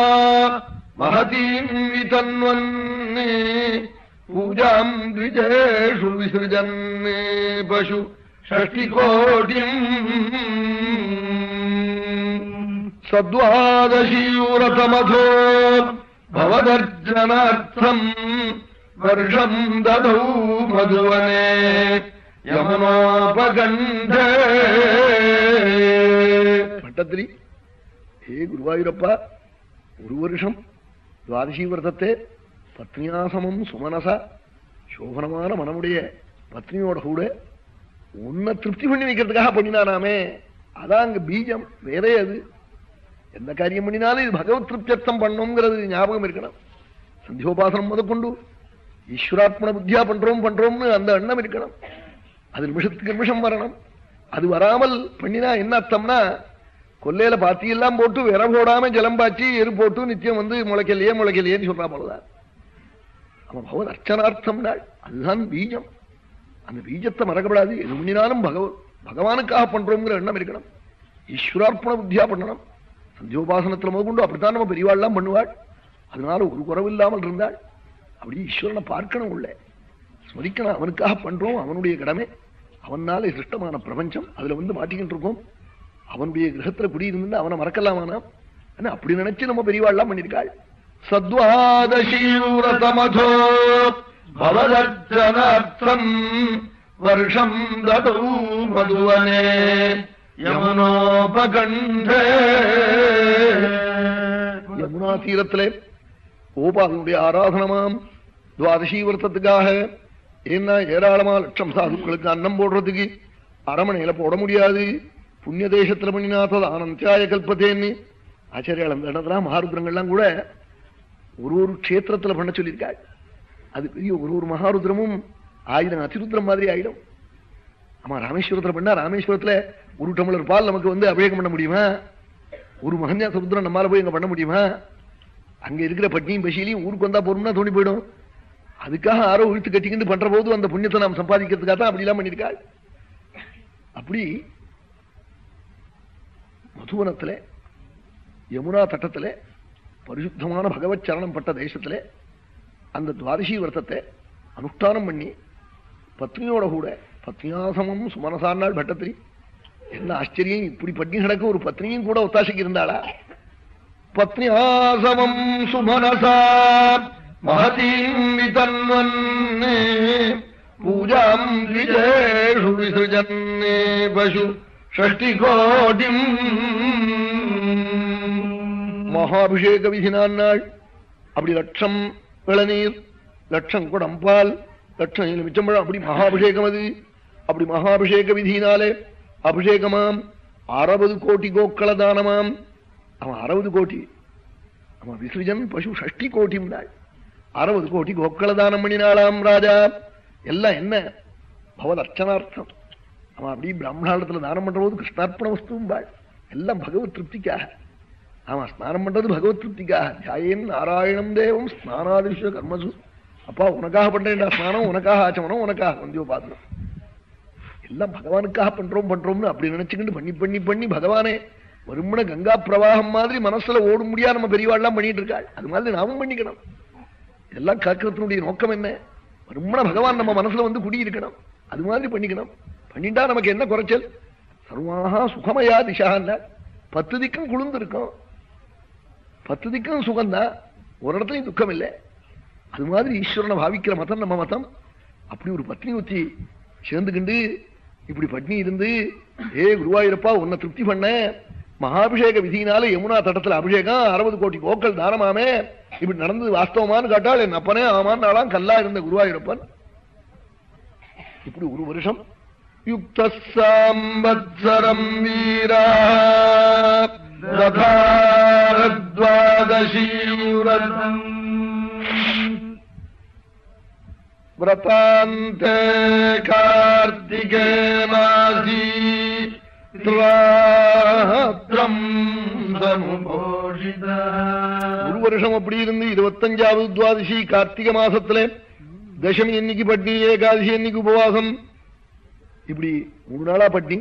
மகதீம் விதன்வன்னே பூஜாம் த்விஜேஷு விசృజன் பசு ஷஷ்டிகோட்டிம் சத்வாதசீவிரதமதோ பவதர்ஜனார்த்தம் வருஷம் ததௌ மதுவனே யமுனோபகண்டே பட்டத்திரி ஹே குருவாயூரப்பா ஒரு வருஷம் துவாதசி விரதத்தை பத்னியாசமம் சுமனசா. சோபனமான மனமுடைய பத்னியோட கூட உன்னை திருப்தி பண்ணி வைக்கிறதுக்காக பண்ணினானாமே. அதான் அங்க பீஜம் வேறே அது. எந்த காரியம் பண்ணினாலும் இது பகவத் திருப்தியர்த்தம் பண்ணுங்கிறது ஞாபகம் இருக்கணும். சந்தியோபாசனம் முதற்கொண்டு ஈஸ்வராத்மன புத்தியா பண்றோம் பண்றோம்னு அந்த எண்ணம் இருக்கணும். அது நிமிஷத்துக்கு நிமிஷம் வரணும். அது வராமல் பண்ணினா என்ன அர்த்தம்னா கொல்லையில பாத்தி எல்லாம் போட்டு விர போடாம ஜலம் பாய்ச்சி எரு போட்டு நித்தியம் வந்து முளைக்கலையே முளைக்கலையேன்னு சொல்றா போலதான். அவன் பகவத் அர்ச்சனார்த்தம் நாள் அதுதான் பீஜம். அந்த பீஜத்தை மறக்கப்படாது. எது முன்னினாலும் பகவ பகவானுக்காக பண்றோங்கிற எண்ணம் இருக்கணும். ஈஸ்வரார்ப்பண புத்தியா பண்ணணும். சந்தியோபாசனத்துல முதற்கொண்டு அப்படித்தான் நம்ம பெரியவாள்லாம் பண்ணுவாள். அதனால ஒரு குறவு இல்லாமல் இருந்தாள். அப்படி ஈஸ்வரனை பார்க்கணும் உள்ள. ஸ்மரிக்கணும். அவனுக்காக பண்றோம். அவனுடைய கடமை. அவனால சிருஷ்டமான பிரபஞ்சம். அதுல வந்து மாட்டிக்கிட்டு இருக்கோம். அவனுடைய கிரகத்துல குடியிருந்து அவனை மறக்கலாமானா? அப்படி நினைச்சு நம்ம பெரியவாள்லாம் பண்ணியிருக்காள். சத்வாதசீவிரதமதோ பவதர்ஜனார்த்தம் வருஷம் ததௌ மதுவனே யமுனோபகண்டே யமுனா தீரத்திலே கோபாலனுடைய ஆராதனமாம் துவாதசி விரதத்துக்காக என்ன ஏராளமா லட்சம் சாதுக்களுக்கு அன்னம் போடுறதுக்கு அரமனையில போட முடியாது புண்ணிய தேசத்துல பண்ணினாத்தது ஆனந்தியாய கல்பத்தேன்னு ஆச்சரியாளம் அந்த இடத்துல மகாருத்ரங்கள்லாம் கூட ஒரு ஒரு க்ஷேத்திரத்துல பண்ண சொல்லியிருக்காள். அது பெரிய ஒரு ஒரு மகாருத்ரமும் ஆயிரம் அதிருத்ரம் மாதிரி ஆயிடும். ஆமா ராமேஸ்வரத்தில் பண்ணா ராமேஸ்வரத்துல ஒரு டம்ளர் பால் நமக்கு வந்து அபிஷேகம் பண்ண முடியுமா? ஒரு மகன்யா சமுத்திரம் நம்மால போய் அங்க பண்ண முடியுமா? அங்க இருக்கிற பட்னியும் பசியிலையும் ஊருக்கு வந்தா போறோம்னா தோணி போயிடும். அதுக்காக ஆரோ இழுத்து கட்டிக்கிட்டு பண்ற போது அந்த புண்ணியத்தை நாம் சம்பாதிக்கிறதுக்காக தான் அப்படிலாம் பண்ணியிருக்காள். அப்படி மதுவனத்துல யமுனா தட்டத்துல பரிசுத்தமான பகவத் சரணம் பட்ட தேசத்திலே அந்த துவாதசி விரதத்தை அனுஷ்டானம் பண்ணி பத்னியோட கூட பத்னியாசமும் சுமனசார்நாள் பட்டத்திரி. என்ன ஆச்சரியம் இப்படி பட்னி கிடக்க ஒரு பத்னியும் கூட ஒத்தாசைக்கு இருந்தாளா பத்னியாசமம் சுமனசா மகதீம் விதன்வன் பூஜாம் விஜேஷு விசృజன்னே பசு ஷஷ்டி கோடிம் மகாபிஷேக விதினான் நாள் அப்படி லட்சம் இளநீர் லட்சம் குடம்பால் லட்சம் மிச்சம்பழம் அப்படி மகாபிஷேகம் அது. அப்படி மகாபிஷேக விதியினாலே அபிஷேகமாம். அறுபது கோட்டி கோக்கள தானமாம் அவன் அறுபது கோட்டி அவன் விசர்ஜன் பசு ஷஷ்டி கோட்டி நாள் அறுபது கோட்டி கோக்கள தானம் பண்ணினாளாம் ராஜா. எல்லாம் என்ன? பகவத் அர்ச்சனார்த்தம் அவன் அப்படி பிராமணாலத்தில் தானம் பண்ற போது கிருஷ்ணார்ப்பண வஸ்தும்பாள் எல்லாம் பகவத் திருப்திக்காக. ஆமா ஸ்நானம் பண்றது பகவத் திருப்திக்காக தியாயன் நாராயணம் தேவம் ஸ்நானாதிஷ கர்மசு. அப்பா உனக்காக பண்றேன்டா ஸ்நானம் உனக்காக ஆச்சமனம் உனக்காக வந்தியோபாசனம். எல்லாம் பகவானுக்காக பண்றோம் பண்றோம்னு அப்படி நினைச்சுக்கிட்டு பண்ணி பண்ணி பண்ணி பகவானே வருமன கங்கா பிரவாகம் மாதிரி மனசுல ஓட முடியா நம்ம பெரியவாள்லாம் பண்ணிட்டு இருக்காள். அது மாதிரி நாமும் பண்ணிக்கணும். இதெல்லாம் காக்கிறதுனுடைய நோக்கம் என்ன? வருமன பகவான் நம்ம மனசுல வந்து குடியிருக்கணும். அது மாதிரி பண்ணிக்கணும். பண்ணிட்டா நமக்கு என்ன குறைச்சல்? சர்வாக சுகமயா திசான்னா பத்து திக்கம் குளிர்ந்து இருக்கும் பத்து திக்கும் சுகம்தான் ஒரு இடத்துலையும் துக்கம் இல்லை அது மாதிரி ஈஸ்வரனை பாவிக்கிற மதம் நம்ம மதம். அப்படி ஒரு பத்னி ஊத்தி சேர்ந்துக்கிண்டு இப்படி பட்னி இருந்து ஏ குருவாயூரப்பா உன்னை திருப்தி பண்ண. மகாபிஷேக விதியினால யமுனா தட்டத்துல அபிஷேகம் அறுபது கோடி கோக்கள் தானமாமே. இப்படி நடந்தது வாஸ்தவமானு கேட்டால் என் அப்பனே ஆமான் ஆளாம் கல்லா இருந்த குருவாயூரப்பன். இப்படி ஒரு வருஷம். யுக்த சாம்பரம் வீரா व्रतान्ते कार्तिके मासी துவாத்திரம் சமுபோஷித ஒரு வருஷம் அப்படி இருந்து இருபத்தஞ்சாவது துவாதசி கார்த்திகை மாசத்துல தசமி என்னைக்கு பட்னி ஏகாதசி என்னைக்கு உபவாசம் இப்படி மூணு நாளா பட்னி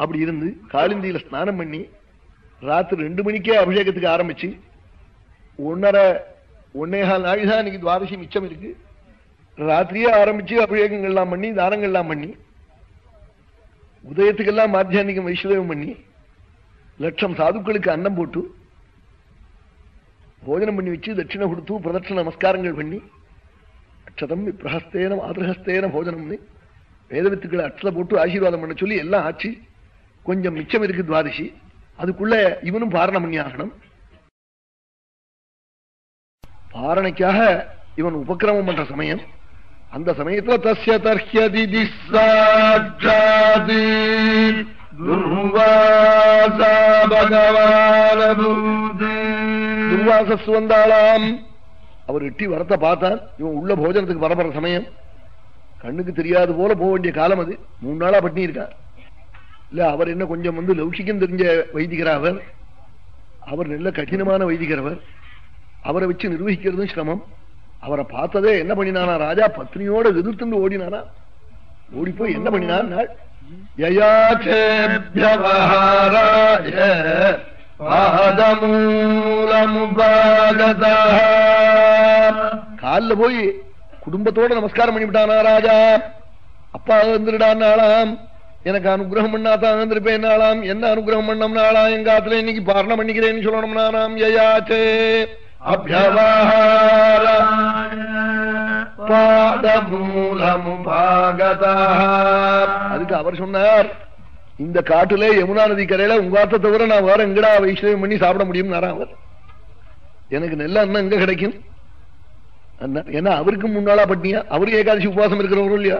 அப்படி இருந்து காலிந்தியில ஸ்நானம் பண்ணி ராத்திரி ரெண்டு மணிக்கே அபிஷேகத்துக்கு ஆரம்பிச்சு ஒன்னரை ஒன்னேகால் நாள் தான் இன்னைக்கு துவாதசி மிச்சம் இருக்கு. ராத்திரியே ஆரம்பிச்சு அபிஷேகங்கள்லாம் பண்ணி தானங்கள்லாம் பண்ணி உதயத்துக்கெல்லாம் மாத்தியானிகம் வைஷ்ணவம் பண்ணி லட்சம் சாதுக்களுக்கு அன்னம் போட்டு போஜனம் பண்ணி வச்சு தட்சிணை கொடுத்து பிரதட்சண நமஸ்காரங்கள் பண்ணி அக்ஷதம் பிரஹஸ்தேன மாதஹஸ்தேன போஜனம்னு வேதவித்துக்களை அட்சலை போட்டு ஆசீர்வாதம் பண்ண சொல்லி எல்லாம் ஆச்சு. கொஞ்சம் மிச்சம் இருக்கு துவாதசி. அதுக்குள்ள இவனும் பாரணம் பண்ணி ஆகணும் பாரணைக்காக இவன் உபக்கிரமம் பண்ற சமயம். அந்த சமயத்துல தஸ்ய தர்ஹியதி சாட்சாதி துர்வாசா பகவான துர்வாசஸ் வந்தாளாம். அவர் எட்டி வரத்தை பார்த்தான். இவன் உள்ள போஜனத்துக்கு வரப்படுற சமயம். கண்ணுக்கு தெரியாது போல போக வேண்டிய காலம் அது. மூணு நாளா பட்டினி இருக்கான் இல்ல அவர் என்ன கொஞ்சம் வந்து லௌகிக்கம் தெரிஞ்ச வைதிகராவர் அவர்? நல்ல கடினமான வைதிகரவர் அவரை. வச்சு நிர்வகிக்கிறதும் சிரமம். அவரை பார்த்ததே என்ன பண்ணினானா ராஜா பத்னியோட எதிர்த்து ஓடினானா? ஓடி போய் என்ன பண்ணினான் காலில் போய் குடும்பத்தோட நமஸ்காரம் பண்ணிவிட்டானா ராஜா? அப்பா இருந்துடான்னாலாம் எனக்கு அனுகிரகம் பண்ணாதான் இருந்திருப்பேன் நாளாம் என்ன அனுகிரகம் பண்ணம்னாலாம் எங்க ஆத்துல இன்னைக்கு பாரணம் பண்ணிக்கிறேன்னு சொல்லணும். நானாம் யயாச்சே. அபியவஹார. அதுக்கு அவர் சொன்னார் இந்த காட்டுல யமுனா நதி கரையில உங்காத்த தவிர நான் வேற எங்கடா வைஷ்ணவம் பண்ணி சாப்பிட முடியும்? அவர். எனக்கு நெல்ல அண்ணன் எங்க கிடைக்கும்? ஏன்னா அவருக்கு முன்னாளா பட்டினியா அவருக்கு ஏகாதசி உபவாசம் இருக்கிறவரும் இல்லையா?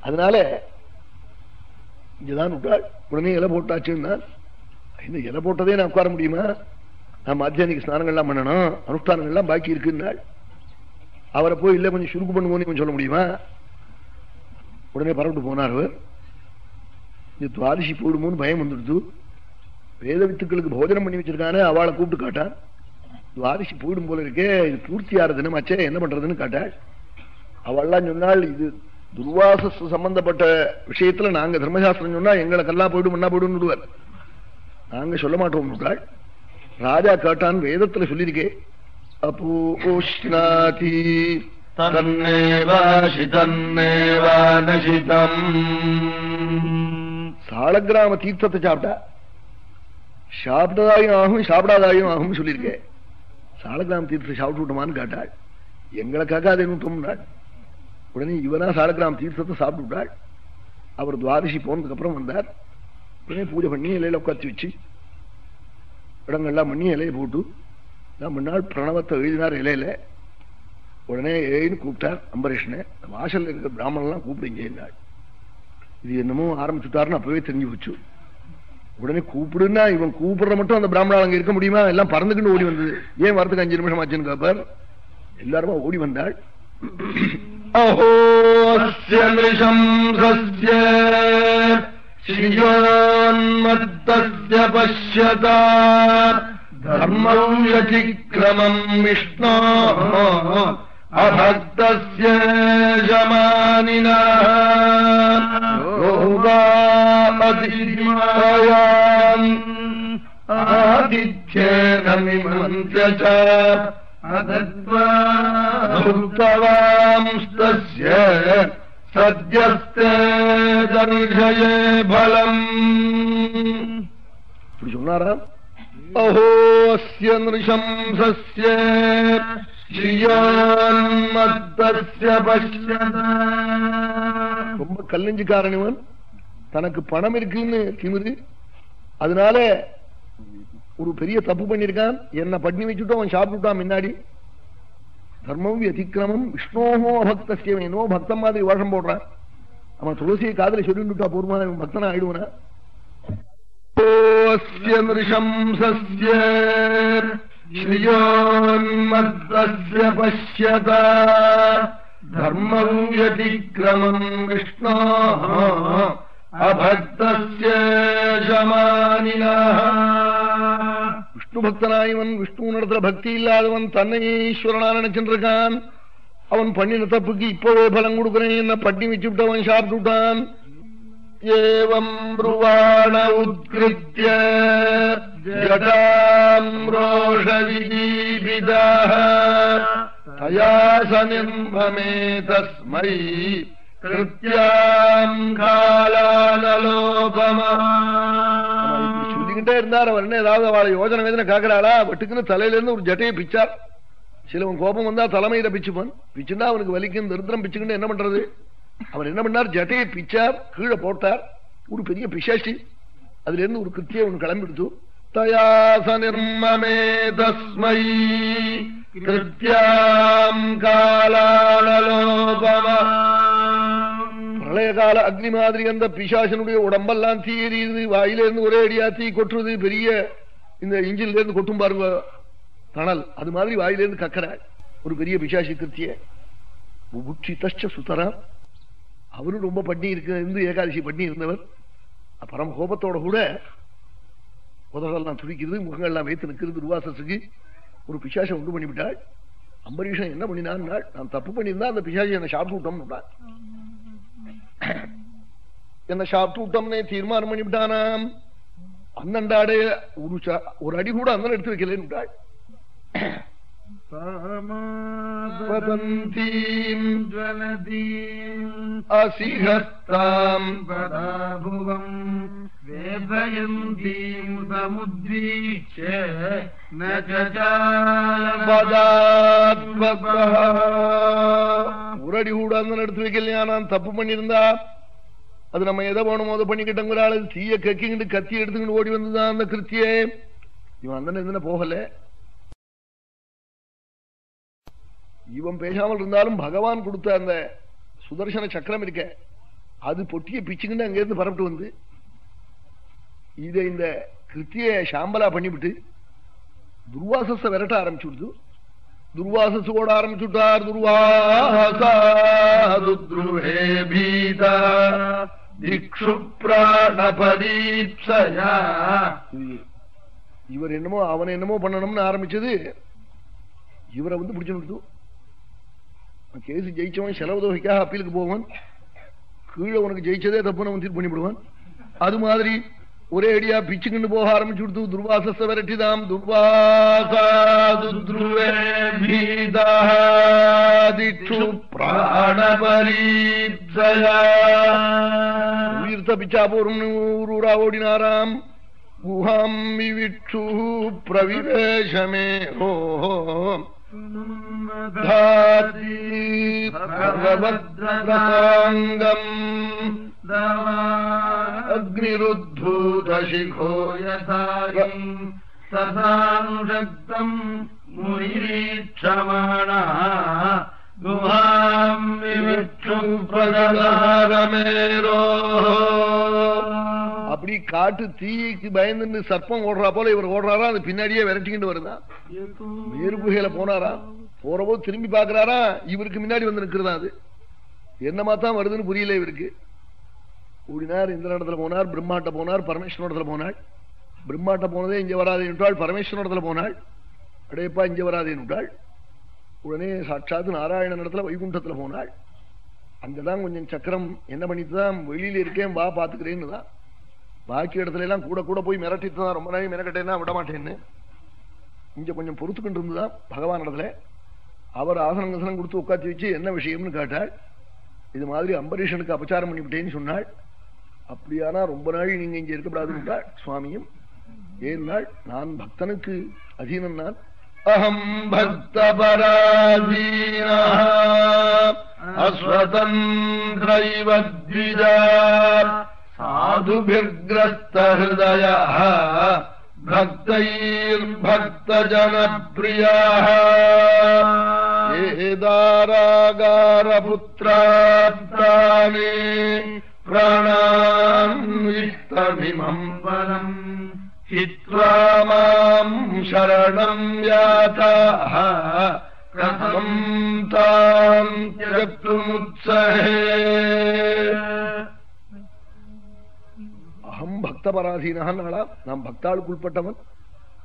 அதனால இங்கதான் விட்டாள் உடனே இலை போட்டாச்சுன்னா? இந்த இலை போட்டதே நான் உட்கார முடியுமா? நான் மாத்தியானிக்கு ஸ்நானங்கள்லாம் பண்ணணும். அனுஷ்டானங்கள்லாம் பாக்கி இருக்குன்னாள். அவரை போய் இல்லை கொஞ்சம் சுருக்கு பண்ணுவோன்னு சொல்ல முடியுமா? உடனே பரவிட்டு போனார் அவர். இது துவாதிசி போடுமோன்னு பயம் வந்துடுது. வேத வித்துக்களுக்கு போஜனம் பண்ணி வச்சிருக்கானே அவளை கூப்பிட்டு காட்டான். துவாதிசி போயிடும் போல இருக்கே இது பூர்த்தி ஆறுதுன்னு மச்சே என்ன பண்றதுன்னு காட்டாள். அவள்லாம் சொன்னால் இது துர்வாச சம்பந்தப்பட்ட விஷயத்துல நாங்க தர்மசாஸ்திரம் சொன்னா எங்களை கல்லா போயிடும் என்ன போயிடும் நாங்க சொல்ல மாட்டோம் ராஜா கேட்டான் வேதத்துல சொல்லியிருக்கே அப்போஷ்ணாதி சாலக்கிராம தீர்த்தத்தை சாப்பிட்டா சாப்பிட்டதாயும் ஆகும் சாப்பிடாதாயும் ஆகும் சொல்லியிருக்கேன் சாலகிராம தீர்த்தத்தை சாப்பிட்டு விட்டோமான்னு கேட்டாள். எங்களுக்காக அதை நூட்டோம்னாள் உடனே இவனா சாலக்கிராம் தீர்த்தத்தை சாப்பிட்டுட்டாள் அவர் துவாதசி போனதுக்கு அப்புறம் வந்தார். உடனே பூஜை பண்ணி இலையில உட்காந்து வச்சு இடங்கள்லாம் பண்ணி இலையை போட்டு நான் முன்னாள் பிரணவத்தை எழுதினார் இலையில. உடனே ஏன்னு கூப்பிட்டார் அம்பரீஷனை. வாசல் இருக்கிற பிராமணன்லாம் கூப்பிடுங்க இது என்னமோ ஆரம்பிச்சுட்டாருன்னு அப்பவே தெரிஞ்சு போச்சு. உடனே கூப்பிடுன்னா இவன் கூப்பிடுற மட்டும் அந்த பிராமணால் அங்க இருக்க முடியுமா? எல்லாம் பறந்துக்கிட்டு ஓடி வந்தது. ஏன் வரதுக்கு அஞ்சு நிமிஷம் ஆச்சுன்னு கேப்பார். எல்லாருமா ஓடி வந்தாள். अहोऽस्य नृशंसस्य श्रियोन्मत्तस्य पश्यता। धर्मम् व्यतिक्रमम् विष्णोः। अभक्तस्य शमानिनः योगामतिमायान् आतिथ्येन निमन्त्र्य च भुक्तवांस्तस्य सद्यस्ते दर्शये फलम् இப்படி சொன்னாரா अहोऽस्य नृशंसस्य श्रियोन्मत्तस्य पश्यता ரொம்ப கல்லஞ்சிக்காரனிவன் தனக்கு பணம் இருக்குன்னு திமிரு அதனால ஒரு பெரிய தப்பு பண்ணிருக்கான் என்ன பண்ணி வச்சுட்டு அவன் சாப்பிட்டுட்டான் முன்னாடி தர்மம் அதிக்கிரமம் விஷ்ணோமோ அபக்தசியம் என்னோ பக்தம் மாதிரி வேஷம் போடுறான் அவன் துளசியை காதல சொல்லிட்டுட்டா பூர்வமான இவன் பக்தனா ஆயிடுவனா स्य नृशंसस्य श्रियोन्मत्तस्य पश्यता धर्मम् व्यतिक्रमम् विष्णोः अभक्तस्य शमानिनः விஷ்ணுபக்தனாயவன் விஷ்ணுனத்துல பக்தி இல்லாதவன் தன்னையே ஈஸ்வரனா நினைச்சிருக்கான் அவன் பண்ணின தப்புக்கு இப்பவே பலம் கொடுக்கிறேன் என்ன பட்டி வச்சு விட்டவன் சாப்பிட்டு விட்டான் ஏவம் ப்ருவாண உத்கிருத்திய ஜடாம் ரோஷவிதீபிதாக தயாசனிர்மமே தஸ்மை கிருத்தியாம் காலானலோபமா போட்டுக்கிட்டே இருந்தார் அவர் என்ன ஏதாவது அவளை யோஜனை வேதனை காக்குறாளா வெட்டுக்குன்னு தலையிலேருந்து ஒரு ஜட்டையை பிச்சார். சிலவன் கோபம் வந்தா தலைமையில பிச்சுப்பான். பிச்சுன்னா அவனுக்கு வலிக்கும் திருத்திரம் பிச்சுக்கிட்டு என்ன பண்றது? அவர் என்ன பண்ணார்? ஜட்டையை பிச்சார் கீழே போட்டார். ஒரு பெரிய பிசாசி அதுல இருந்து ஒரு கிருத்தியை ஒன்று கிளம்பிடுத்து தயாச நிர்மமே தஸ்மை கிருத்தியாம் காலாளலோபமா பழைய கால அக்னி மாதிரி அந்த பிசாசனுடைய உடம்பெல்லாம் தீ எரியுது வாயிலிருந்து ஒரே அடியா தீ கொட்டுறது பெரிய இந்த இஞ்சில இருந்து கொட்டும் பாருங்க தணல் அது மாதிரி வாயிலிருந்து கக்கற ஒரு பெரிய பிசாசி கிருத்திய புட்சி தஷ்ட சுத்தரா அவரும் ரொம்ப பண்ணி இருக்க இந்து ஏகாதசி பண்ணி இருந்தவர் பரம கோபத்தோட கூட உதகெல்லாம் துடிக்கிறது முகங்கள்லாம் வைத்து நிற்கிறது துர்வாசத்துக்கு ஒரு பிசாசை உண்டு பண்ணிவிட்டாள் அம்பரீஷன் என்ன பண்ணினான் நான் தப்பு பண்ணியிருந்தா அந்த பிசாசி என்னை சாப்பிட்டு விட்டோம்னு [clears throat] എന്ന ഷാപ്റ്റൂട്ടമ്മനെ തീരുമാനം പണിവിട്ടാനാം അന്നണ്ടാടെ ഒരു ഒരു അടി കൂടെ അന്നലെ എടുത്തു വെക്കലേ ഉണ്ടായി വദന്തീം ജ്വലതീം അസിഹത്താം. वेदयन्तीम् समुद्रीक्ष्य न பதாத்மகः. ஒரு அடி கூட அண்ணன் எடுத்து வைக்கலையா நான் தப்பு பண்ணியிருந்தா அது நம்ம எதை வேணுமோ அதை பண்ணிக்கிட்டோங்கிறாள் தீய கக்கிங்கிட்டு கத்தி எடுத்துக்கிட்டு ஓடி வந்துதான் அந்த கிருத்தியே இவன் அண்ணன் என்ன போகல இவன் பேசாமல் இருந்தாலும் பகவான் கொடுத்த அந்த சுதர்சன சக்கரம் இருக்க அது பொட்டியை பிச்சுக்கிட்டு அங்கிருந்து பரப்பிட்டு வந்து இதை இந்த கிருத்திய சாம்பலா பண்ணிவிட்டு துர்வாசஸ விரட்ட ஆரம்பிச்சுடுது. துர்வாசஸ் ஓட ஆரம்பிச்சுட்டார் துர்வாசே பீதா திக்ஷு பிராணபதீப்சயா இவர் என்னமோ அவன் என்னமோ பண்ணணும்னு ஆரம்பிச்சது. இவரை வந்து பிடிச்சு கேஸ் ஜெயிச்சவன் செலவு தொகைக்காக அப்பீலுக்கு போவான். கீழே உனக்கு ஜெயிச்சதே தப்புன்னு அவன் தீர்ப்பு பண்ணிவிடுவான். அது மாதிரி ഒരേടിയാ പിച്ചുകൊണ്ട് പോഹാരം ചുടുത്തു ദുർവാസസ വരട്ടിതാം ദുർവാസു പ്രാണപരീപ്സീർത്ത പിച്ചാപൂർവം ഊരൂറാ ഓടിനാറാം ഗുഹാം വിവിക്ഷു പ്രവിവേശമേ ഹോ धाति भगवद्रताङ्गम् दवाग्निरुद्धूतशिखो यथा तथानुशब्दम् मुनिरीक्षमाणः गुहाम् विविक्षुम् प्रजलारमेरो அப்படி காட்டு தீக்கு பயந்து சர்ப்பம் ஓடுறா போல இவர் ஓடுறாரா அது பின்னாடியே விரட்டிக்கிட்டு வருதா மேற்குகையில போனாரா போறபோது திரும்பி பாக்குறாரா இவருக்கு முன்னாடி வந்து நிக்கிறதா அது என்னமா தான் வருதுன்னு புரியல இவருக்கு கூடினார் இந்திரனிடத்துல போனார் பிரம்மாட்ட போனார் பரமேஸ்வரனிடத்துல போனாள் பிரம்மாட்ட போனதே இங்க வராதே என்றாள் பரமேஸ்வரனிடத்துல போனாள் அடையப்பா இங்க வராதே என்றாள் உடனே சாட்சாத் நாராயணன் இடத்துல வைகுண்டத்துல போனாள். அங்கதான் கொஞ்சம் சக்கரம் என்ன பண்ணிட்டுதான் வெளியில இருக்கேன் வா பாத்துக்கிறேன்னு தான். பாக்கி இடத்துல எல்லாம் கூட கூட போய் மிரட்டிட்டு தான் ரொம்ப நாளைக்கு மிரக்கட்டேன்னா விட மாட்டேன்னு. இங்க கொஞ்சம் பொறுத்துக்கிட்டு இருந்துதான் பகவான் இடத்துல. அவர் ஆசனம் கசனம் கொடுத்து உட்காந்து வச்சு என்ன விஷயம்னு கேட்டாள். இது மாதிரி அம்பரீஷனுக்கு அபச்சாரம் பண்ணிவிட்டேன்னு சொன்னாள். அப்படியானா ரொம்ப நாள் நீங்க இங்க இருக்கக்கூடாதுன்னு சுவாமியும். ஏன்னாள் நான் பக்தனுக்கு அதீனம் நான். अहम् भक्तपराधीनः। अस्वतन्त्रैव द्विजा साधुभिर्ग्रस्तहृदयः। भक्तैर्भक्तजनप्रियाः। ये दारागारपुत्राप्तानि प्राणान्विष्टमिमम् हित्वा माम् शरणम् याताः कथम् ताम् त्यक्तुमुत्सहे அகம் பக்த பராதீனாலா நான் பக்தாளுக்கு உட்பட்டவன்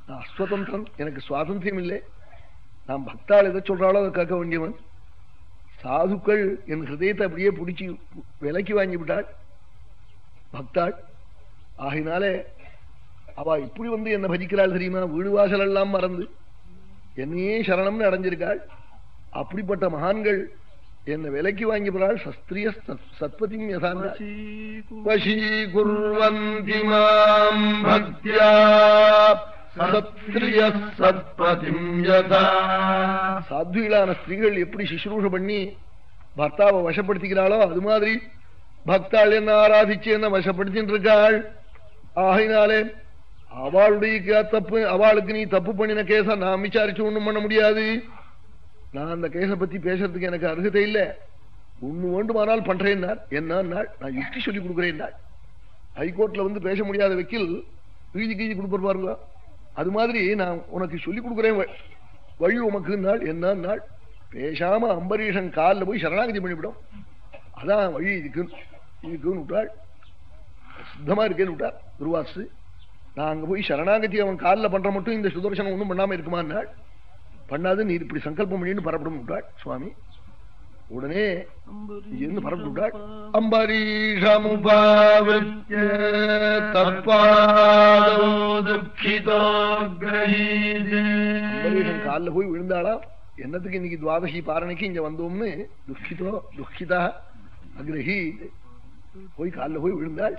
நான் அஸ்வதந்திரன் எனக்கு சுவாதந்திரம் இல்லை நான் பக்தாள் எதை சொல்றாளோ அதை கேட்க வேண்டியவன் சாதுக்கள் என் ஹிருதயத்தை அப்படியே பிடிச்சி விலைக்கு வாங்கி விட்டாள் பக்தாள் ஆகினாலே அவ இப்படி வந்து என்ன பஜிக்கிறாள் தெரியுமா? வீடு வாசல் எல்லாம் மறந்து. என்னையே சரணம்னு அடைஞ்சிருக்காள். அப்படிப்பட்ட மகான்கள் என்ன விலைக்கு வாங்கி போறாள். சஸ்திரிய சத்பதி குர்வந்தி மாம் பக்தியா. சத்ரிய சத்பதிம் ஸ்திரீகள் எப்படி சிசுரூஷ பண்ணி பர்த்தாவை வசப்படுத்திக்கிறாளோ அது மாதிரி பக்தாள் என்ன ஆராதிச்சு என்ன வசப்படுத்தின்னு இருக்காள் ஆகினாலே அவளுடைய தப்பு அவளுக்கு நீ தப்பு பண்ணின கேச நான் விசாரிச்சு ஒண்ணும் பண்ண முடியாது. நான் அந்த கேஸை பத்தி பேசுறதுக்கு எனக்கு அருகதை இல்ல. ஒண்ணு வேண்டுமானால் பண்றேன் என்ன நான்? யுக்தி சொல்லி கொடுக்குறேன் ஹைகோர்ட்ல வந்து பேச முடியாத வக்கீல் கீழி கீழி கொடுப்பார் பாருங்க அது மாதிரி நான் உனக்கு சொல்லி கொடுக்குறேன் வ- வழி உமக்கு நாள் என்ன நாள் பேசாம அம்பரீஷன் காலில் போய் சரணாகதி பண்ணிவிடும். அதான் வழி இதுக்கு இதுக்குன்னு விட்டாள். சுத்தமா இருக்கேன்னு விட்டார் துருவாசு நான் அங்க போய் சரணாகதி அவன் காலில் பண்ற மட்டும் இந்த சுதர்சனம் ஒன்றும் பண்ணாம இருக்குமான்னாள் பண்ணாது நீ இப்படி சங்கல்பம் பண்ணின்னு பரப்பிடும் விட்டாள் சுவாமி. உடனே இருந்து பரப்பிட்டு விட்டாள். அம்பரீஷமுபாவித்தோகிதோகிரீஷன் காலில் போய் விழுந்தாளா? என்னத்துக்கு இன்னைக்கு துவாதசி பாரணிக்கு இங்க வந்தோம்னு? துக்கிதோ துக்கிதா அக்ரஹி போய் காலில் போய் விழுந்தாள்.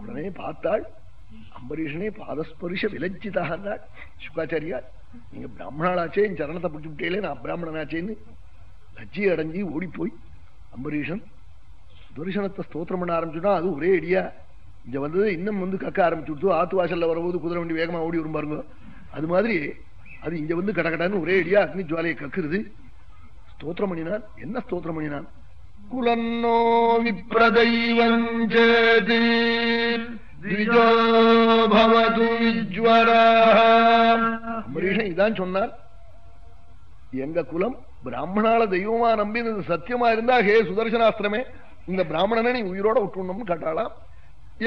உடனே பார்த்தாள். அம்பரீஷனே பாதஸ்பரிஷ விலஜிதான்னாள் சுக்காச்சாரியா நீங்க பிராமணாளாச்சே என் சரணத்தை பிடிச்சு விட்டேலே நான் பிராமணனாச்சேன்னு லஜ்ஜி அடைஞ்சி ஓடிப்போய் அம்பரீஷன் துரிசனத்தை ஸ்தோத்திரம் பண்ண ஆரம்பிச்சுட்டா அது ஒரே இடியா. இங்க வந்தது இன்னும் வந்து கக்க ஆரம்பிச்சு விட்டு ஆத்து வாசல்ல வரும்போது குதிரை வண்டி வேகமா ஓடி வரும் பாருங்க. அது மாதிரி அது இங்க வந்து கடகடான்னு ஒரே இடியா அக்னி ஜுவாலையை கக்குறது. ஸ்தோத்திரம் பண்ணினான் என்ன ஸ்தோத்திரம் பண்ணினான் குலன்னோ விப்ரதைவஞ்சேதி பவது அம்பரீஷன் இதான் சொன்னார். எங்க குலம் பிராமணால தெய்வமா நம்பி இது சத்தியமா இருந்தா ஹே சுதர்சனாஸ்திரமே இந்த பிராமணனை நீ உயிரோட விட்டுணும் கட்டாளாம்.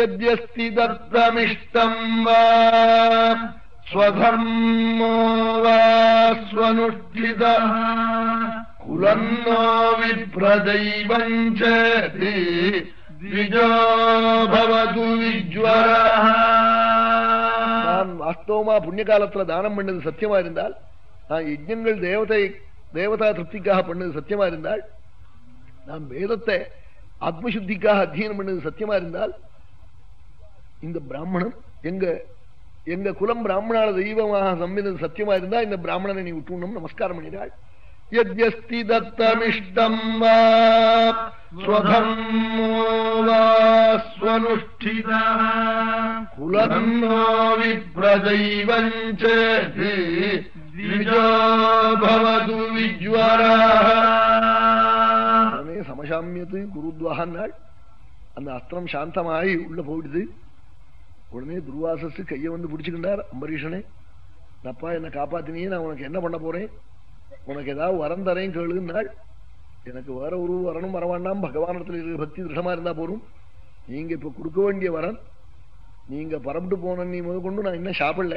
எத்யஸ்தி தத்தமிஷ்டம் வாதர்மோ வாஸ்வனுஷ்டித कुलन्नो विप्रदैवम् चेति द्विजो भवतु विज्वरः நான் வாஸ்தவமா புண்ணிய காலத்துல தானம் பண்ணது சத்தியமா இருந்தால் நான் யஜ்ஞங்கள் தேவதை தேவதா திருப்திக்காக பண்ணது சத்தியமா இருந்தால் நான் வேதத்தை ஆத்மசுத்திக்காக அத்தியனம் பண்ணது சத்தியமா இருந்தால் இந்த பிராமணன் எங்க எங்க குலம் பிராமணால தெய்வமாக நம்பினது சத்தியமா இருந்தா இந்த பிராமணனை நீ விட்டுணும் நமஸ்காரம் பண்ணினாள் यद्यस्ति दत्तमिष्टम् वा स्वधर्मो वा स्वनुष्ठितः कुलन्नो विप्रदैवम् चेति द्विजो भवतु विज्वरः உடனே சமசாமியத்து குருத்வாகன்னாள் அந்த அஸ்திரம் சாந்தமாயி உள்ள போயிடுது உடனே துர்வாசஸ் கைய வந்து பிடிச்சுக்கிட்டார் அம்பரீஷனே அப்பா என்ன காப்பாத்தினியே நான் உனக்கு என்ன பண்ண போறேன் உனக்கு ஏதாவது வரம் தரேன் கேளுன்னாள் எனக்கு வேற ஒரு வரணும் வரவாண்டாம் பகவானிடத்தில் இருக்கிற பக்தி திருடமா இருந்தா போதும். நீங்க இப்ப கொடுக்க வேண்டிய வரன் நீங்க பரப்பிட்டு போன நீ முத கொண்டு நான் இன்னும் சாப்பிடல.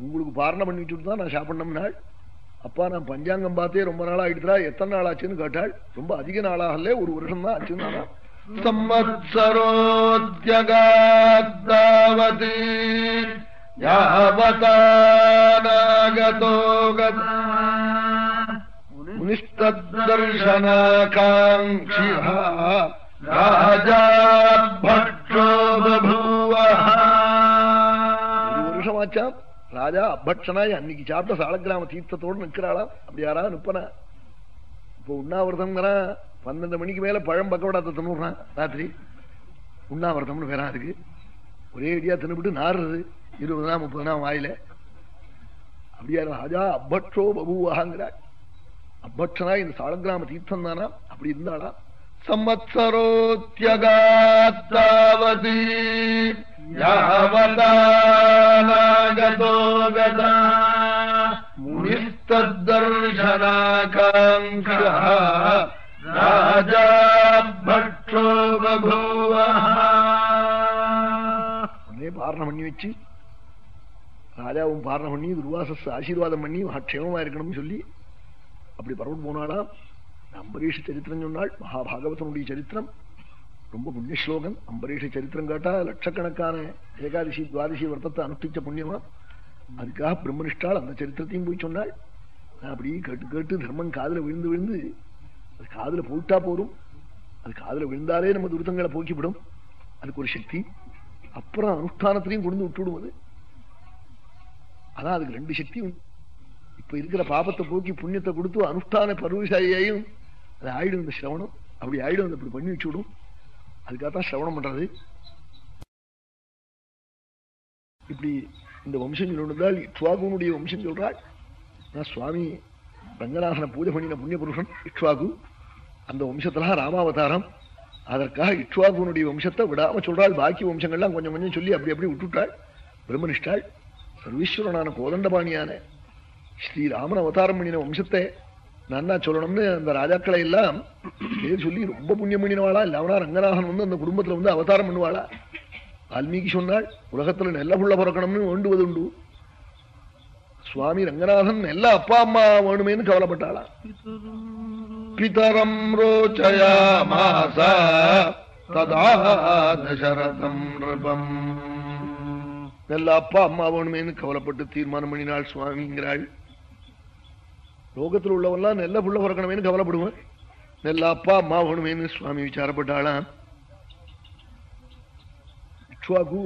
உங்களுக்கு பாரணம் பண்ணி வச்சுட்டு தான் நான் சாப்பிடணும்னாள் அப்பா நான் பஞ்சாங்கம் பார்த்தே ரொம்ப நாளா ஆயிடுதா எத்தனை நாள் ஆச்சுன்னு கேட்டாள் ரொம்ப அதிக நாளாகல ஒரு வருஷம் தான் ஆச்சுன்னு நானா சம்வத்சரோத்யகாத்தாவது यावतानागतो गता मुनिस्तद्दर्शनाकाङ्क्षिः राजा भक्षो बभूवः ஒரு வருஷம் ஆச்சாம் ராஜா அபட்சனாய் அன்னைக்கு சாப்பிட்ட சாலக்கிராம தீர்த்தத்தோடு நிக்கிறாளாம் அப்படி யாரா நிப்பனா இப்போ உண்ணாவிரதம்ங்கிறான் பன்னெண்டு மணிக்கு மேல பழம் பக்கவடாத்த தின்னுறான் ராத்திரி உண்ணாவிரதம்னு பேரா இருக்கு ஒரே அடியா தின்னுபிட்டு நாறுறது இருபதுனா முப்பதுனா வாயில. அப்படியா ராஜா அப்பற்றோ பபூவாங்கிறாள் அப்பட்சனா இந்த சாலகிராம தீர்த்தம் தானா அப்படி இருந்தாளா சம்வத்சரோத்யகாத்தாவது யாவதானாகதோ கதா முனிஸ்தர்ஷனாகாங்ஷா ராஜா பட்சோ பபூவ உடனே பாரணம் பண்ணி வச்சு ராஜாவும் பாரணம் பண்ணி துர்வாசஸ் ஆசீர்வாதம் பண்ணி மகாட்சேமமா இருக்கணும்னு சொல்லி அப்படி பரவட்டு போனாலாம் அம்பரீஷ சரித்திரம் சொன்னாள் மகாபாகவதனுடைய சரித்திரம். ரொம்ப புண்ணிய ஸ்லோகம். அம்பரீஷ சரித்திரம் கேட்டா லட்சக்கணக்கான ஏகாதசி துவாதசி விரதத்தை அனுஷ்டிச்ச புண்ணியமா? அதுக்காக பிரம்மனிஷ்டால் அந்த சரித்திரத்தையும் போய் சொன்னாள். நான் அப்படி கேட்டு கேட்டு தர்மம் காதில் விழுந்து விழுந்து அது காதில் போயிட்டா போரும் அது காதில் விழுந்தாலே நம்ம துருத்தங்களை போக்கிவிடும். அதுக்கு ஒரு சக்தி. அப்புறம் அனுஷ்டானத்திலையும் கொண்டு விட்டு விடுவது ஆனா அதுக்கு ரெண்டு சக்தி உண்டு. இப்ப இருக்கிற பாபத்தை போக்கி புண்ணியத்தை கொடுத்து அனுஷ்டான பருவசாயியையும் அது ஆயிடும் இந்த சிரவணம். அப்படி ஆயிடும் அது அப்படி பண்ணி வச்சுடும் அதுக்காகத்தான் சிரவணம் பண்றது. இப்படி இந்த வம்சம் சொல்லிருந்தால் இட்வாகுனுடைய வம்சம் சொல்றாள். நான் சுவாமி ரங்கநாதனை பூஜை பண்ணின புண்ணிய புருஷன் இட்வாகு அந்த வம்சத்துல ராமாவதாரம். அதற்காக இட்வாகுனுடைய வம்சத்தை விடாம சொல்றாள். பாக்கி வம்சங்கள்லாம் கொஞ்சம் கொஞ்சம் சொல்லி அப்படி அப்படி விட்டுட்டாள் பிரம்மனிஷ்டாள். சர்வீஸ்வரனான கோதண்டபாணியான ஸ்ரீராமன் அவதாரம் பண்ணின வம்சத்தை நான் தான் சொல்லணும்னு அந்த ராஜாக்களை எல்லாம் பேர் சொல்லி ரொம்ப புண்ணியம் பண்ணினவாளா இல்லாமனா ரங்கநாதன் வந்து அந்த குடும்பத்துல வந்து அவதாரம் பண்ணுவாளா? வால்மீகி சொன்னாள் உலகத்துல நெல்ல புள்ள பிறக்கணும்னு வேண்டுவது உண்டு. சுவாமி ரங்கநாதன் எல்லா அப்பா அம்மா வேணுமேனு கவலைப்பட்டாளா பிதரம் ரோச்சயா மாசா ததா தசரதம் நிருபம் நல்ல அப்பா அம்மா வேணுமேன்னு கவலைப்பட்டு தீர்மானம் பண்ணினாள் சுவாமிங்கிறாள். லோகத்தில் உள்ளவெல்லாம் நல்ல புள்ள பிறக்கணுமேனு கவலைப்படுவேன் நல்ல அப்பா அம்மா வேணுமேன்னு சுவாமி விசாரப்பட்டாளாம். இக்ஷ்வாகு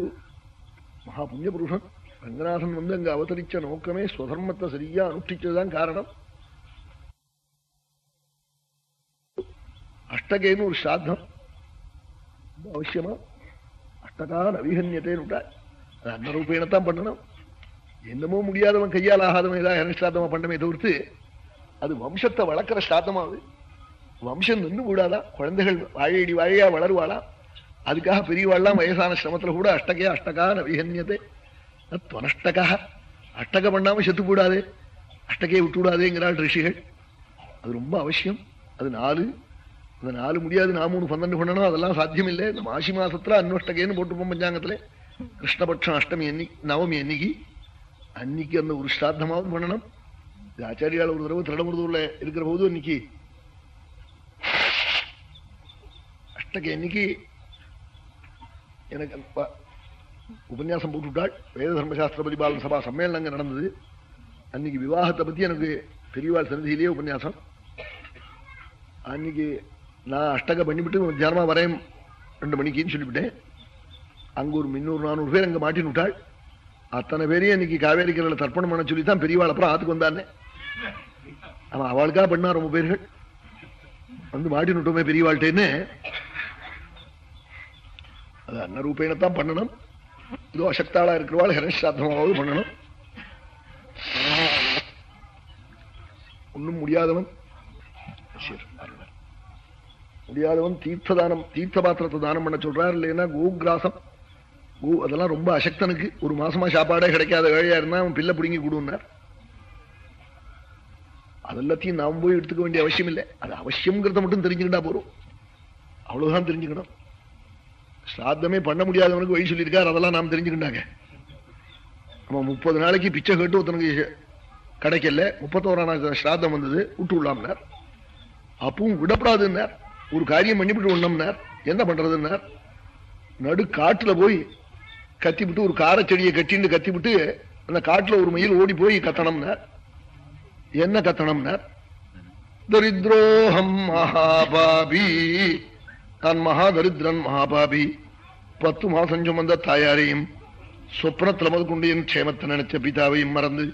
மகா புண்ணிய புருஷன் ரங்கநாதன் வந்து அங்க அவதரிச்ச நோக்கமே ஸ்வதர்மத்தை சரியா அனுஷ்டிச்சதுதான் காரணம். அஷ்டகேன்னு ஒரு சாத்தம். ரொம்ப அவசியமா? அஷ்டகா நவீகன்யத்தேன்னு விட்டாள் அது அன்னரூபேணத்தான் பண்ணணும். என்னமோ முடியாதவன் கையால் ஆகாதவன் ஏதாவது அனுஷ்டாத்தமா பண்ணமே தவிர்த்து அது வம்சத்தை வளர்க்குற ஸ்ராத்தமாவது வம்சம் நின்று கூடாதா? குழந்தைகள் வாழையடி வாழையா வளருவாளா? அதுக்காக பெரியவாள்லாம் வயசான சிரமத்துல கூட அஷ்டகே அஷ்டகா நவிகன்யதே துவனஷ்டகா அஷ்டக பண்ணாம செத்து கூடாது அஷ்டகையை விட்டு விடாதேங்கிறாள் ரிஷிகள். அது ரொம்ப அவசியம். அது நாலு. அந்த நாலு முடியாது நான் மூணு பன்னெண்டு பண்ணணும் அதெல்லாம் சாத்தியம் இல்லை இந்த மாசி மாசத்துல அன்வஷ்டகேன்னு போட்டுப்போம் பஞ்சாங்கத்துல. கிருஷ்ணபட்சம் அஷ்டமி அன்னி நவமி அன்னைக்கு அன்னைக்கு அந்த ஒரு ஸ்ராத்தமாவது பண்ணணும் இது ஆச்சாரியால் ஒரு தடவை திருடமுருதூர்ல இருக்கிற போது அன்னைக்கு அஷ்டக்கு அன்னைக்கு எனக்கு உபன்யாசம் போட்டுவிட்டாள் வேத தர்மசாஸ்திர பரிபாலன சபா சம்மேளனம் அங்கே நடந்தது அன்னைக்கு விவாகத்தை பற்றி எனக்கு பெரியவாள் சந்தியிலேயே உபன்யாசம் அன்னைக்கு நான் அஷ்டக பண்ணிவிட்டு மத்தியானமா வரேன் ரெண்டு மணிக்குன்னு சொல்லிவிட்டேன் அங்கு ஒரு முன்னூறு நானூறு பேர் அங்க மாட்டின்னு விட்டாள். அத்தனை பேரையும் இன்னைக்கு காவேரி கரையில தர்ப்பணம் பண்ண சொல்லி தான் பெரியவாள் அப்புறம் ஆத்துக்கு வந்தானே. அவன் அவளுக்காக பண்ணா ரொம்ப பேர்கள். வந்து மாட்டி நுட்டோமே பெரிய வாழ்க்கைன்னு அது பண்ணணும். இதோ அசக்தாளா இருக்கிறவாள் ஹரஸ்ராத்தமாவது பண்ணணும். ஒன்னும் முடியாதவன். சரி, முடியாதவன் தீர்த்த தானம் தீர்த்த பாத்திரத்தை தானம் பண்ண சொல்றார் இல்லைன்னா கோகிராசம். ஓ அதெல்லாம் ரொம்ப அசக்தனுக்கு. ஒரு மாசமா சாப்பாடே கிடைக்காத வேலையா இருந்தா அவன் பிள்ளை பிடுங்கி கொடுன்னார் அதெல்லாத்தையும் நாம் போய் எடுத்துக்க வேண்டிய அவசியம் இல்லை. அது அவசியம்ங்கிறத மட்டும் தெரிஞ்சுக்கிட்டா போறோம். அவ்வளவுதான் தெரிஞ்சுக்கணும். ஸ்ராத்தமே பண்ண முடியாதவனுக்கு வழி சொல்லியிருக்காரு அதெல்லாம் நாம் தெரிஞ்சுக்கிட்டாங்க. நம்ம முப்பது நாளைக்கு பிச்சை கேட்டு ஒருத்தனுக்கு கிடைக்கல. முப்பத்தோரான நாள் ஸ்ராத்தம் வந்தது விட்டு விடலாம்னார். அப்பவும் விடப்படாதுன்னார். ஒரு காரியம் பண்ணிவிட்டு ஒண்ணம்னார். என்ன பண்றதுன்னார். நடு காட்டுல போய் கத்திவிட்டு ஒரு காரச்செடியை கட்டின்னு கத்திவிட்டு அந்த காட்டுல ஒரு மயில் ஓடி போய் கத்தனம்னார் என்ன கத்தனம்னார் தரித்ரோஹம் மகாபாபி நான் மகா தரித்ரன் மகாபாபி பத்து மாசம் சுமந்த தாயாரையும் சொப்னத்தில் முதற்கொண்டு என் க்ஷேமத்தை நினைச்ச பிதாவையும் மறந்து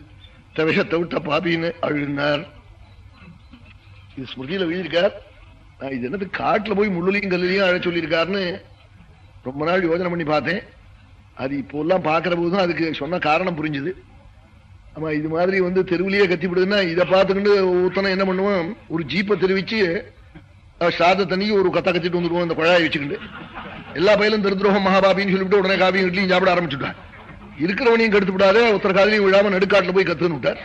தவிஷத்தை விட்ட பாபின்னு அழுனார். இது ஸ்மிருதியில எழுதியிருக்கார். நான் இது என்னது காட்டுல போய் முள்ளுலையும் கல்லுலையும் அழ சொல்லியிருக்காருன்னு ரொம்ப நாள் யோசனை பண்ணி பார்த்தேன். அது இப்போ எல்லாம் பாக்குற போதுதான் அதுக்கு சொன்ன காரணம் புரிஞ்சுது. ஆமா இது மாதிரி வந்து தெருவிலேயே கத்திவிடுதுன்னா இதை பார்த்துக்கிட்டு ஒருத்தனை என்ன பண்ணுவான்? ஒரு ஜீப்பை தெரிவிச்சு சாத தண்ணிக்கு ஒரு கத்த கத்திட்டு வந்துடுவோம் அந்த குழாயை வச்சுக்கிட்டு எல்லா பயிலும் திருத்ரோகம் மகாபாபின்னு சொல்லிவிட்டு உடனே காபியும் இட்லியும் சாப்பிட ஆரம்பிச்சுட்டான் இருக்கிறவனையும் கெடுத்து விடாத ஒருத்தர் காதலையும் விழாம நடுக்காட்டுல போய் கத்துன்னு விட்டார்.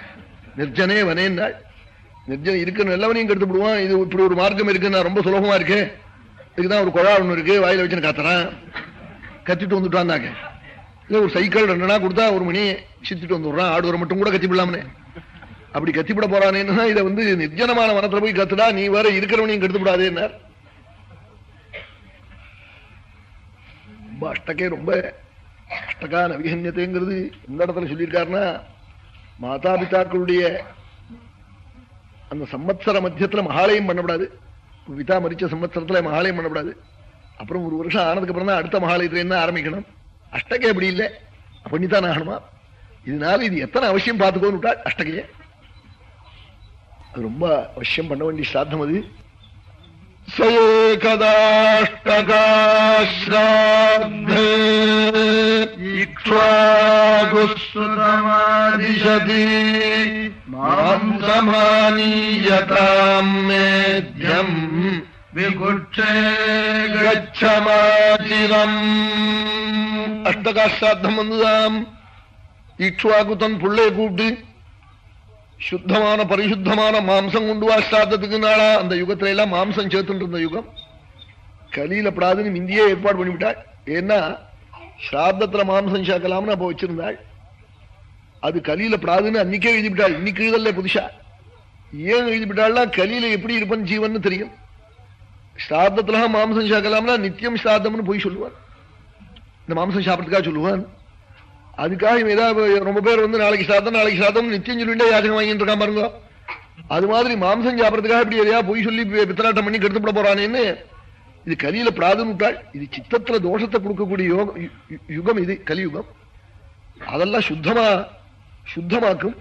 நிர்ஜனே வனேன்னாள் நிர்ஜன இருக்கிற நல்லவனையும் கெடுத்து விடுவான். இது இப்படி ஒரு மார்க்கம் இருக்கு நான் ரொம்ப சுலபமா இருக்கேன். இதுக்குதான் ஒரு குழா ஒன்று இருக்கு வாயில வச்சு கத்துறான். கத்திட்டு வந்துட்டான்னாக்க இல்ல ஒரு சைக்கிள் ரெண்டு நாள் கொடுத்தா ஒரு மணி சித்திட்டு வந்துடுறான். ஆடு மட்டும் கூட கத்தி அப்படி கத்திவிட போறானேன்னா இதை வந்து நிர்ஜனமான வனத்துல போய் கத்துடா நீ வேற இருக்கிறவனையும் கெடுத்துவிடாதே என்ன ரொம்ப அஷ்டக்கே ரொம்ப அஷ்டகா நவிகன்யத்தைங்கிறது எந்த இடத்துல சொல்லியிருக்காருன்னா மாதா பிதாக்களுடைய அந்த சம்மத்சர மத்தியத்துல மகாலயம் பண்ணக்கூடாது பிதா மறிச்ச சம்பத்சரத்துல மகாலயம் பண்ணக்கூடாது அப்புறம் ஒரு வருஷம் ஆனதுக்கு அப்புறம் தான் அடுத்த மகாலயத்துல என்ன ஆரம்பிக்கணும். அஷ்டகே அப்படி இல்லை பண்ணித்தான் ஆகணுமா இதனால இது எத்தனை அவசியம் பார்த்துக்கோன்னு விட்டா அஷ்டகைய அது ரொம்ப அவசியம் பண்ண வேண்டிய சாத்தம் அது சயேகதாஷ்டகாஸ்ராத்தே இக்ஷ்வாகுஸ்ருதமாதிசதி மாம் சமானீயதாம் மேத்யம் விகுட்சே கச்சமாச்சிரம் அஷ்டகாஷ்டாத்தம் வந்துதாம் ஈக்ஷ்வாக்கு தன் புள்ளைய கூப்பிட்டு சுத்தமான பரிசுத்தமான மாம்சம் கொண்டு வா நாளா அந்த யுகத்துல எல்லாம் மாம்சம் சேர்த்துட்டு இருந்த யுகம் கலியில படாதுன்னு மிந்தியே ஏற்பாடு பண்ணிவிட்டாள் ஏன்னா ஸ்ராத்தத்துல மாம்சம் சேர்க்கலாம்னு அப்ப வச்சிருந்தாள் அது கலியில படாதுன்னு அன்னைக்கே எழுதிவிட்டாள் இன்னைக்கு எழுதல புதுசா ஏன் எழுதிவிட்டாள்னா கலியில எப்படி இருப்பன் ஜீவன் தெரியும் ஸ்ராத்தத்துல மாம்சம் சேர்க்கலாம்னா நித்தியம் ஸ்ராத்தம்னு போய் சொல்லுவான் இந்த மாம்சம் சாப்பிட்றதுக்காக சொல்லுவான். அதுக்காக இவன் ஏதாவது ரொம்ப பேர் வந்து நாளைக்கு சாத்தம் நாளைக்கு சாத்தம் நித்தியம் சொல்லிட்டு யாச்சகம் வாங்கிட்டு இருக்கான் பாருங்க. அது மாதிரி மாம்சம் சாப்பிட்றதுக்காக இப்படி எதையா பொய் சொல்லி பித்தலாட்டம் பண்ணி கெடுத்துப்பட போறானேன்னு இது கலியில பிராதுன்னு இது சித்தத்துல தோஷத்தை கொடுக்கக்கூடிய யுகம் இது கலியுகம். அதெல்லாம் சுத்தமா சுத்தமாக்கும்.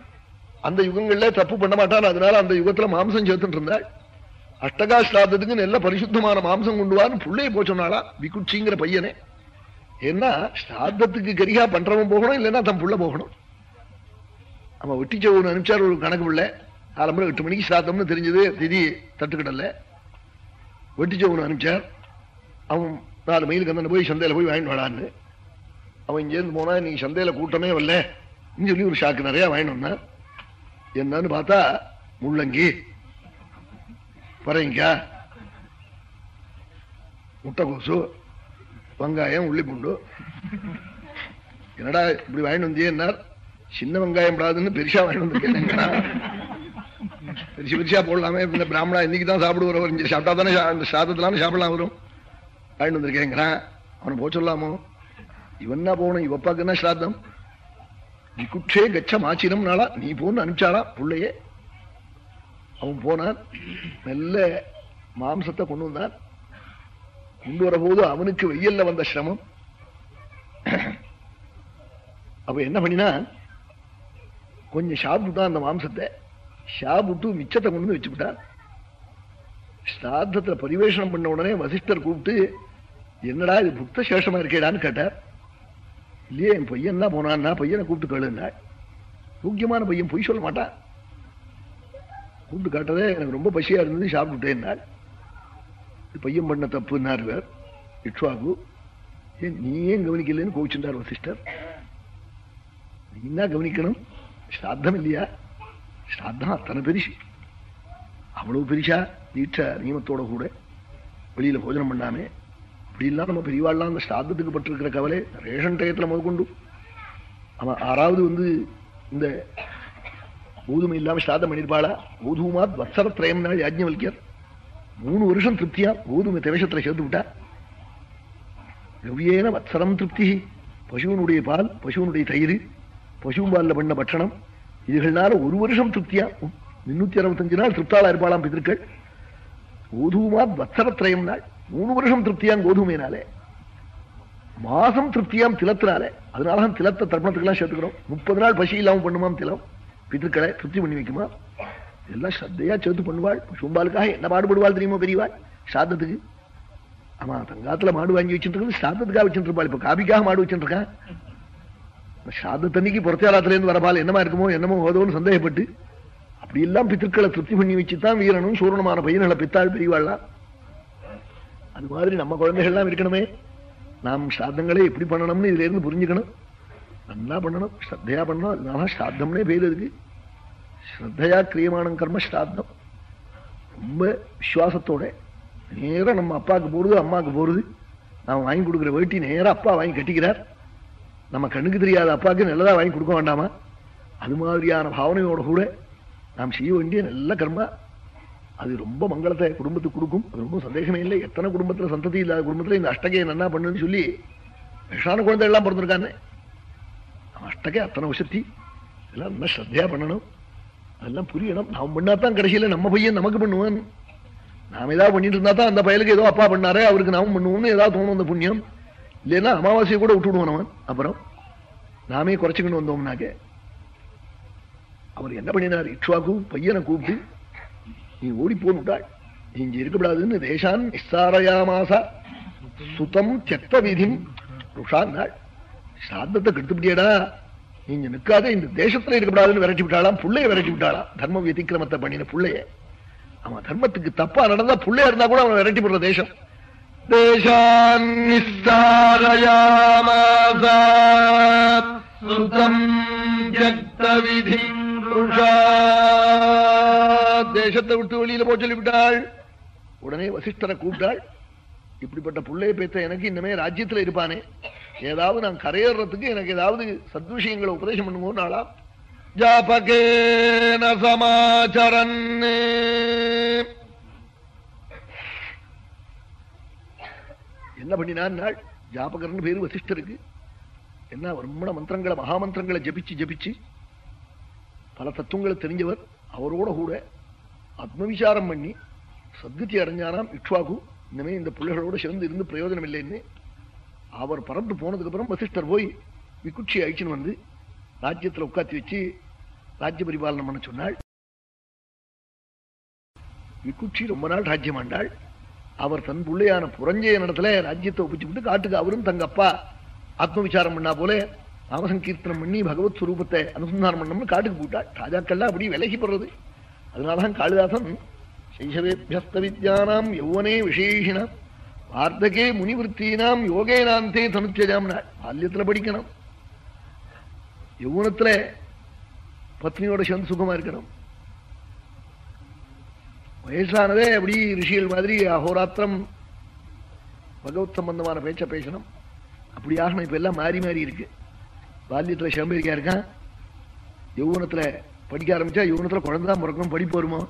அந்த யுகங்கள்ல தப்பு பண்ண மாட்டான். அதனால அந்த யுகத்துல மாம்சம் சேர்த்துட்டு இருந்தாள். அஷ்டகா ஸ்ராத்தத்துக்கு நல்ல பரிசுத்தமான மாம்சம் கொண்டு வான்னு பிள்ளைய போச்சோன்னாளா விக்குச்சிங்கிற பையனே. ஏன்னா ஸ்ராத்தத்துக்கு கரிகா பண்றவன் போகணும் இல்லைன்னா தன் புள்ள போகணும்? அவன் வெட்டிச்சவன் அனுப்பிச்சார் ஒரு கணக்கு பிள்ளை. ஆலம்பரம் எட்டு மணிக்கு ஸ்ராத்தம்னு தெரிஞ்சது திதி தட்டுக்கிடல வெட்டிச்சவன் அனுப்பிச்சார் அவன் நாலு மைலுக்கு அந்த போய் சந்தையில போய் வாங்கிட்டு வாடான்னு. அவன் இங்கேருந்து போனா நீ சந்தையில கூட்டமே வரல சொல்லி ஒரு ஷாக்கு நிறைய வாங்கிட்டு வந்தான். என்னன்னு பார்த்தா முள்ளங்கி. பரங்கிக்காய் முட்டைகோசு வெங்காயம் உள்ளி பூண்டு என்னடா இப்படி வாங்கிட்டு வந்தியன்னார் சின்ன வெங்காயம் படாதுன்னு பெருசா வாங்கிட்டு வந்திருக்கேன் பெருசு பெருசா போடலாமே. இந்த பிராமணா இன்னைக்கு தான் சாப்பிடுவோம் இங்க சாப்பிட்டா தானே அந்த சாதத்திலான சாப்பிடலாம் வரும் வாங்கிட்டு வந்திருக்கேங்கிறான் அவனை போக சொல்லாமோ? இவன் போகணும்? இவப்பாக்கு என்ன ஸ்ராத்தம்? விகுட்சே கச்ச மாச்சினம் நாளா நீ போன்னு அனுப்பிச்சாளா? புள்ளையே. அவன் போனான். நல்ல மாம்சத்தை கொண்டு வந்தான். கொண்டு வரபோது அவனுக்கு வெயில்ல வந்த சிரமம். அப்ப என்ன பண்ணினா கொஞ்சம் சாப்பிட்டுட்டான் அந்த மாம்சத்தை சாப்பிட்டு மிச்சத்தை கொண்டு வந்து வச்சுக்கிட்டான் ஸ்ராத்தத்துல பரிவேஷனம் பண்ண உடனே வசிஷ்டர் கூப்பிட்டு என்னடா இது புக்த சேஷமா இருக்கேடான்னு கேட்டார். இல்லையே என் பையன் தான் போனான்னா பையனை கூப்பிட்டு கேளுன்னா முக்கியமான பையன் பொய் சொல்ல மாட்டான். கூப்பிட்டு காட்டதே எனக்கு ரொம்ப பசியா இருந்தது சாப்பிட்டுட்டேன்னாள் பையன் பண்ண தப்புன்னார் வேர் இட்வாகு. ஏன் நீ ஏன் கவனிக்கலன்னு கோவிச்சுட்டார் வசிஷ்டர் நீ என்ன கவனிக்கணும். ஸ்ராத்தம் இல்லையா? ஸ்ராத்தம் அத்தனை பெருசு. அவ்வளவு பெருசா தீட்ச நியமத்தோட கூட வெளியில போஜனம் பண்ணாமே. இப்படி இல்லாம நம்ம பெரியவாள்லாம் அந்த ஸ்ராத்தத்துக்கு பட்டிருக்கிற கவலை ரேஷன் டயத்துல முதற்கொண்டு அவன் ஆறாவது வந்து இந்த கோதுமை இல்லாம ஸ்ராத்தம் பண்ணிருப்பாளா? கோதுமாத் வத்சரத்ரயம் நாள் யாஜ்ஞவல்யர் மூணு வருஷம் திருப்தியா? கோதுமை திவேஷத்துல சேர்த்து விட்டா ரவியேன வத்சரம் திருப்தி பசுவனுடைய பால் பசுவனுடைய தயிர் பசுவும் பால்ல பண்ண பட்சணம். இதுகள்னால ஒரு வருஷம் திருப்தியா? முன்னூத்தி அறுபத்தஞ்சு நாள் திருப்தாளா இருப்பாளாம் பிதற்கள் கோதுமா வத்சரத்ரயம் நாள் மூணு வருஷம் திருப்தியாம் கோதுமையினாலே. மாசம் திருப்தியாம் திலத்தினாலே. அதனாலதான் திலத்தை தர்ப்பணத்துக்கெல்லாம் சேர்த்துக்கிறோம். முப்பது நாள் பசி இல்லாமல் பண்ணுமாம் திலம். பிதற்களை திருப்தி பண்ணி வைக்குமா? எல்லாம் ஸ்ரத்தையா சேர்த்து பண்ணுவாள். பசும்பாலுக்காக என்ன பாடுபடுவாள் தெரியுமா பெரியவாள் சாதத்துக்கு. ஆமா தங்காத்துல மாடு வாங்கி வச்சுட்டு சாதத்துக்காக வச்சுட்டு இருப்பாள் இப்ப காபிக்காக மாடு வச்சுட்டு இருக்கான் சாதத்தன்னைக்கு புறத்தாளத்துல இருந்து வரபால் என்னமா இருக்குமோ என்னமோ ஓதோன்னு சந்தேகப்பட்டு அப்படி எல்லாம் பித்திருக்களை திருப்தி பண்ணி வச்சுதான் வீரனும் சூரணமான பையன்களை பித்தாள் பெரியவாள்லாம் அது மாதிரி நம்ம குழந்தைகள்லாம் இருக்கணுமே. நாம் சாதங்களை எப்படி பண்ணணும்னு இதுல இருந்து புரிஞ்சுக்கணும். நல்லா பண்ணணும் ஸ்ரத்தையா பண்ணணும். அதனால சாத்தம்னே பேர் இருக்கு. ஸ்ரத்தையா கிரியமானம் கர்ம ஸ்ராத்தம் ரொம்ப விசுவாசத்தோட நேராக நம்ம அப்பாவுக்கு போறது அம்மாவுக்கு போறது நாம் வாங்கி கொடுக்குற வேட்டி நேராக அப்பா வாங்கி கட்டிக்கிறார் நம்ம கண்ணுக்கு தெரியாத அப்பாவுக்கு நல்லதா வாங்கி கொடுக்க வேண்டாமா அது மாதிரியான பாவனையோட கூட நாம் செய்ய வேண்டிய நல்ல கர்மா அது ரொம்ப மங்களத்தை குடும்பத்துக்கு கொடுக்கும் அது ரொம்ப சந்தேகமே இல்லை எத்தனை குடும்பத்தில் சந்ததி இல்லாத குடும்பத்தில் இந்த அஷ்டகையை என்ன பண்ணுன்னு சொல்லி விஷான குழந்தை எல்லாம் பிறந்திருக்கானே அஷ்டகை அத்தனை விஷத்தி இதெல்லாம் நல்லா ஸ்ரத்தையாக பண்ணணும் அதெல்லாம் புரியணும். நாம் பண்ணாதான் கடைசியில நம்ம பையன் நமக்கு பண்ணுவான். நாம ஏதாவது பண்ணிட்டு இருந்தா தான் அந்த பயலுக்கு ஏதோ அப்பா பண்ணாரு அவருக்கு நாமும் பண்ணுவோம்னு ஏதாவது தோணும் அந்த புண்ணியம். இல்லைன்னா அமாவாசையை கூட விட்டு விடுவோம் அவன். அப்புறம் நாமே குறைச்சிக்கிட்டு வந்தோம்னாக்க அவர் என்ன பண்ணினார்? இக்ஷுவாக்கு பையனை கூப்பிட்டு நீ ஓடி போனுட்டாள் நீ இங்க இருக்கக்கூடாதுன்னு தேசான் நிஸ்தாரயாமாசா சுத்தம் செத்த விதிம் ருஷான்னாள். சாந்தத்தை கெடுத்துப்படியடா நீங்க நிற்காத இந்த தேசத்துல இருக்கக்கூடாதுன்னு விரட்டி விட்டாளாம் புள்ளைய விரட்டி விட்டாளாம். தர்ம விதிக்கிரமத்தை பண்ணின புள்ளைய. அவன் தர்மத்துக்கு தப்பா நடந்தா புள்ளையா இருந்தா கூட அவன் விரட்டி போடுற தேசம். தேசான் நிஸ்தாரயாமாசா சுதம் ஜக்த தேசத்தை விட்டு வெளியில போக சொல்லிவிட்டாள். உடனே வசிஷ்டரை கூப்பிட்டாள். இப்படிப்பட்ட புள்ளைய பேத்த எனக்கு இன்னமே ராஜ்யத்துல இருப்பானே. ஏதாவது நான் கரையேறதுக்கு எனக்கு ஏதாவது சத்விஷயங்களை உபதேசம் பண்ணுவோம் நாளா? ஜாபகேன சமாச்சரன் என்ன பண்ணினான் நாள்? ஜாபகர்னு பேரு வசிஷ்டருக்கு. என்ன பிரம்மண மந்திரங்களை மகாமந்திரங்களை ஜபிச்சு ஜபிச்சு பல தத்துவங்களை தெரிஞ்சவர் அவரோட கூட ஆத்மவிசாரம் பண்ணி சத்கதி அடைஞ்சானாம் இக்ஷ்வாகு. இனிமே இந்த பிள்ளைகளோட சேர்ந்து இருந்து பிரயோஜனம் இல்லைன்னு அவர் பறந்து போனதுக்கு அப்புறம் வசிஷ்டர் போய் விக்குட்சி அழிச்சுன்னு வந்து ராஜ்யத்துல உட்காத்தி வச்சு ராஜ்ய பரிபாலனம் பண்ண சொன்னாள். விக்குட்சி ரொம்ப நாள் ராஜ்யம் ஆண்டாள். அவர் தன் பிள்ளையான புரஞ்சய நடத்துல ராஜ்யத்தை ஒப்பிச்சு விட்டு காட்டுக்கு அவரும் தங்க அப்பா. ஆத்ம விசாரம் பண்ணா போல நாமசங்கீர்த்தனம் பண்ணி பகவத் ஸ்வரூபத்தை அனுசந்தானம் பண்ணம்னு காட்டுக்கு போட்டாள். ராஜாக்கள்லாம் அப்படி விலகி போடுறது அதனாலதான் காளிதாசன் சைஷவேபியஸ்த வித்யானாம் யௌவனே விசேஷினாம். வார்த்தகே முனிவருத்தீனாம் யோகேனாந்தே தனுத்தியஜாம்னா பால்யத்தில் படிக்கணும். யௌவனத்தில் பத்னியோட சேர்ந்து சுகமா இருக்கணும். வயசானதே அப்படி ரிஷிகள் மாதிரி அஹோராத்திரம் பகவத் சம்பந்தமான பேச்சை பேசணும். அப்படி ஆகணும் இப்ப எல்லாம் மாறி மாறி இருக்கு. பால்யத்துல சிலம்பரிக்கா இருக்கான் யௌவனத்துல படிக்க ஆரம்பிச்சா குழந்தை தான் பிறக்கணும் படிப்போருமோ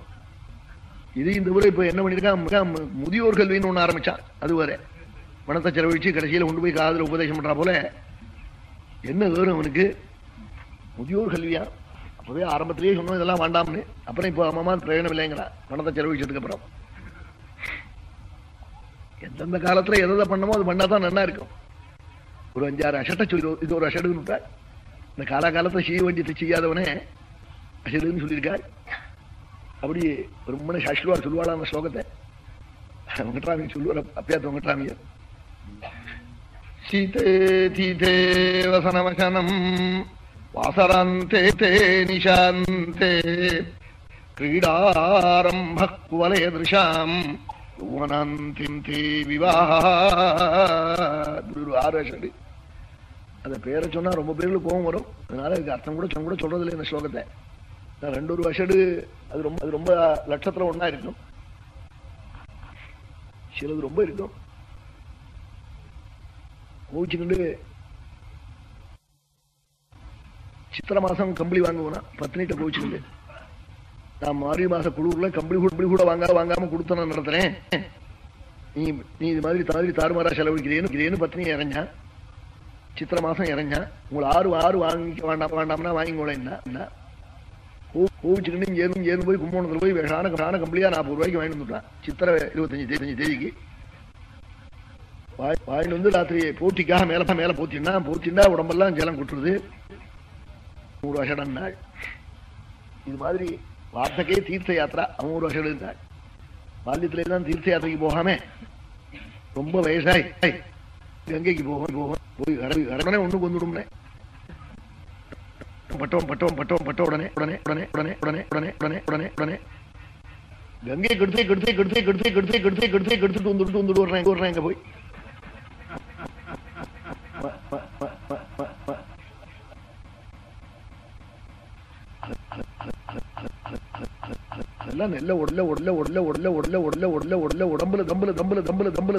இது இந்த ஊரை இப்ப என்ன பண்ணிருக்கான் முதியோர் கல்வின்னு ஒண்ணு ஆரம்பிச்சான். அது வேற. பணத்தை செலவழிச்சு கடைசியில கொண்டு போய் காதல உபதேசம் பண்றா போல. என்ன வேறும் அவனுக்கு? முதியோர் கல்வியா அப்பவே ஆரம்பத்திலேயே சொன்னோம் இதெல்லாம் வேண்டாம்னு. அப்புறம் இப்போ அம்மா பிரயோஜனம் இல்லைங்கிறான் பணத்தை செலவழிச்சதுக்கு அப்புறம். எந்தெந்த காலத்துல எதை பண்ணமோ அது பண்ணாதான் நல்லா இருக்கும். ஒரு அஞ்சாறு அஷட்டை சொல்லி இது ஒரு அஷடுன்னு விட்டாள் இந்த காலாகாலத்துல செய்ய வேண்டியது செய்யாதவனே அஷடுன்னு சொல்லியிருக்காரு. அப்படி ரொம்ப சாஷ்லுவார் சொல்லுவாளா அந்த ஸ்லோகத்தை வெங்கட்ராமி சொல்லுவார் அப்பியாத்த வெங்கட்ராமியர் சீதே தீதே வசனவசனம் வாசராந்தே தே நிஷாந்தே क्रीडारम्भः कुवलयदृशाम् யௌவனாந்திம் தே விவாஹ ஒரு ஆறு ஷடு அந்த பேரை சொன்னா ரொம்ப பேருக்கு கோபம் வரும் அதனால இதுக்கு அர்த்தம் கூட சொன்ன கூட சொல்றது இல்லை இந்த ஸ்லோகத்தை நான் ரெண்டு ஒரு வஷடு அது ரொம்ப அது ரொம்ப லட்சத்துல ஒன்னா இருக்கும். சிலது ரொம்ப இருக்கும். மூச்சுக்கிண்டு. சித்திர மாசம் கம்பளி வாங்குவோம்னா பத்தினிட்ட கோவிச்சுக்கிண்டு நான் மாரி மாச குழுவுல கம்பளி இப்படி கூட வாங்க வாங்காம கொடுத்த நான் நடத்துறேன். நீ நீ இது மாதிரி மாதிரி தாறுமாறா செலவழிக்கிறேன்னு பத்தினி இறஞ்சா சித்திர மாசம் இறஞ்சா உங்களை ஆறு ஆறு வாங்கிக்க வேண்டாம் வேண்டாம்னா வாங்கிக்கோளேன்னா கோவிச்சுக்கிட்டு ஏதும் ஏதும் போய் கும்பகோணத்தில் போய் வேஷான வேஷான கம்பளியா நாற்பது ரூபாய்க்கு வாங்கிட்டு வந்துட்டான். சித்திரை இருபத்தஞ்சு தேதி தேதிக்கு. வாய் வாங்கிட்டு வந்து ராத்திரி போட்டிக்காக மேல மேல போத்தின்னா போத்தின்னா உடம்பெல்லாம் ஜலம் கொட்டுறது நூறு வருஷம் நாள் இது மாதிரி வார்த்தைக்கே தீர்த்த யாத்திரா. அவன் ஒரு வருஷம் இருந்தாள் பால்யத்திலே தான் தீர்த்த யாத்திரைக்கு போகாம ரொம்ப வயசாய். கங்கைக்கு போகும் போகும் போய் கடனை கொண்டு கொண்டுடும்னே பட்டோம் பட்டோம் பட்டோம் பட்ட உடனே உடனே உடனே உடனே உடனே உடனே உடனே உடனே உடனே. கங்கை கெடுத்து கெடுத்து கெடுத்து கெடுத்து கெடுத்து கெடுத்து கெடுத்து கெடுத்துட்டு வந்துட்டு வந்துட்டு வர்றேன் வர்றேன் இங்க போய். அதெல்லாம் நெல்ல உடல உடல உடல உடல உடல உடல உடல உடல உடம்புல தம்புல தம்புல தம்புல தம்புல.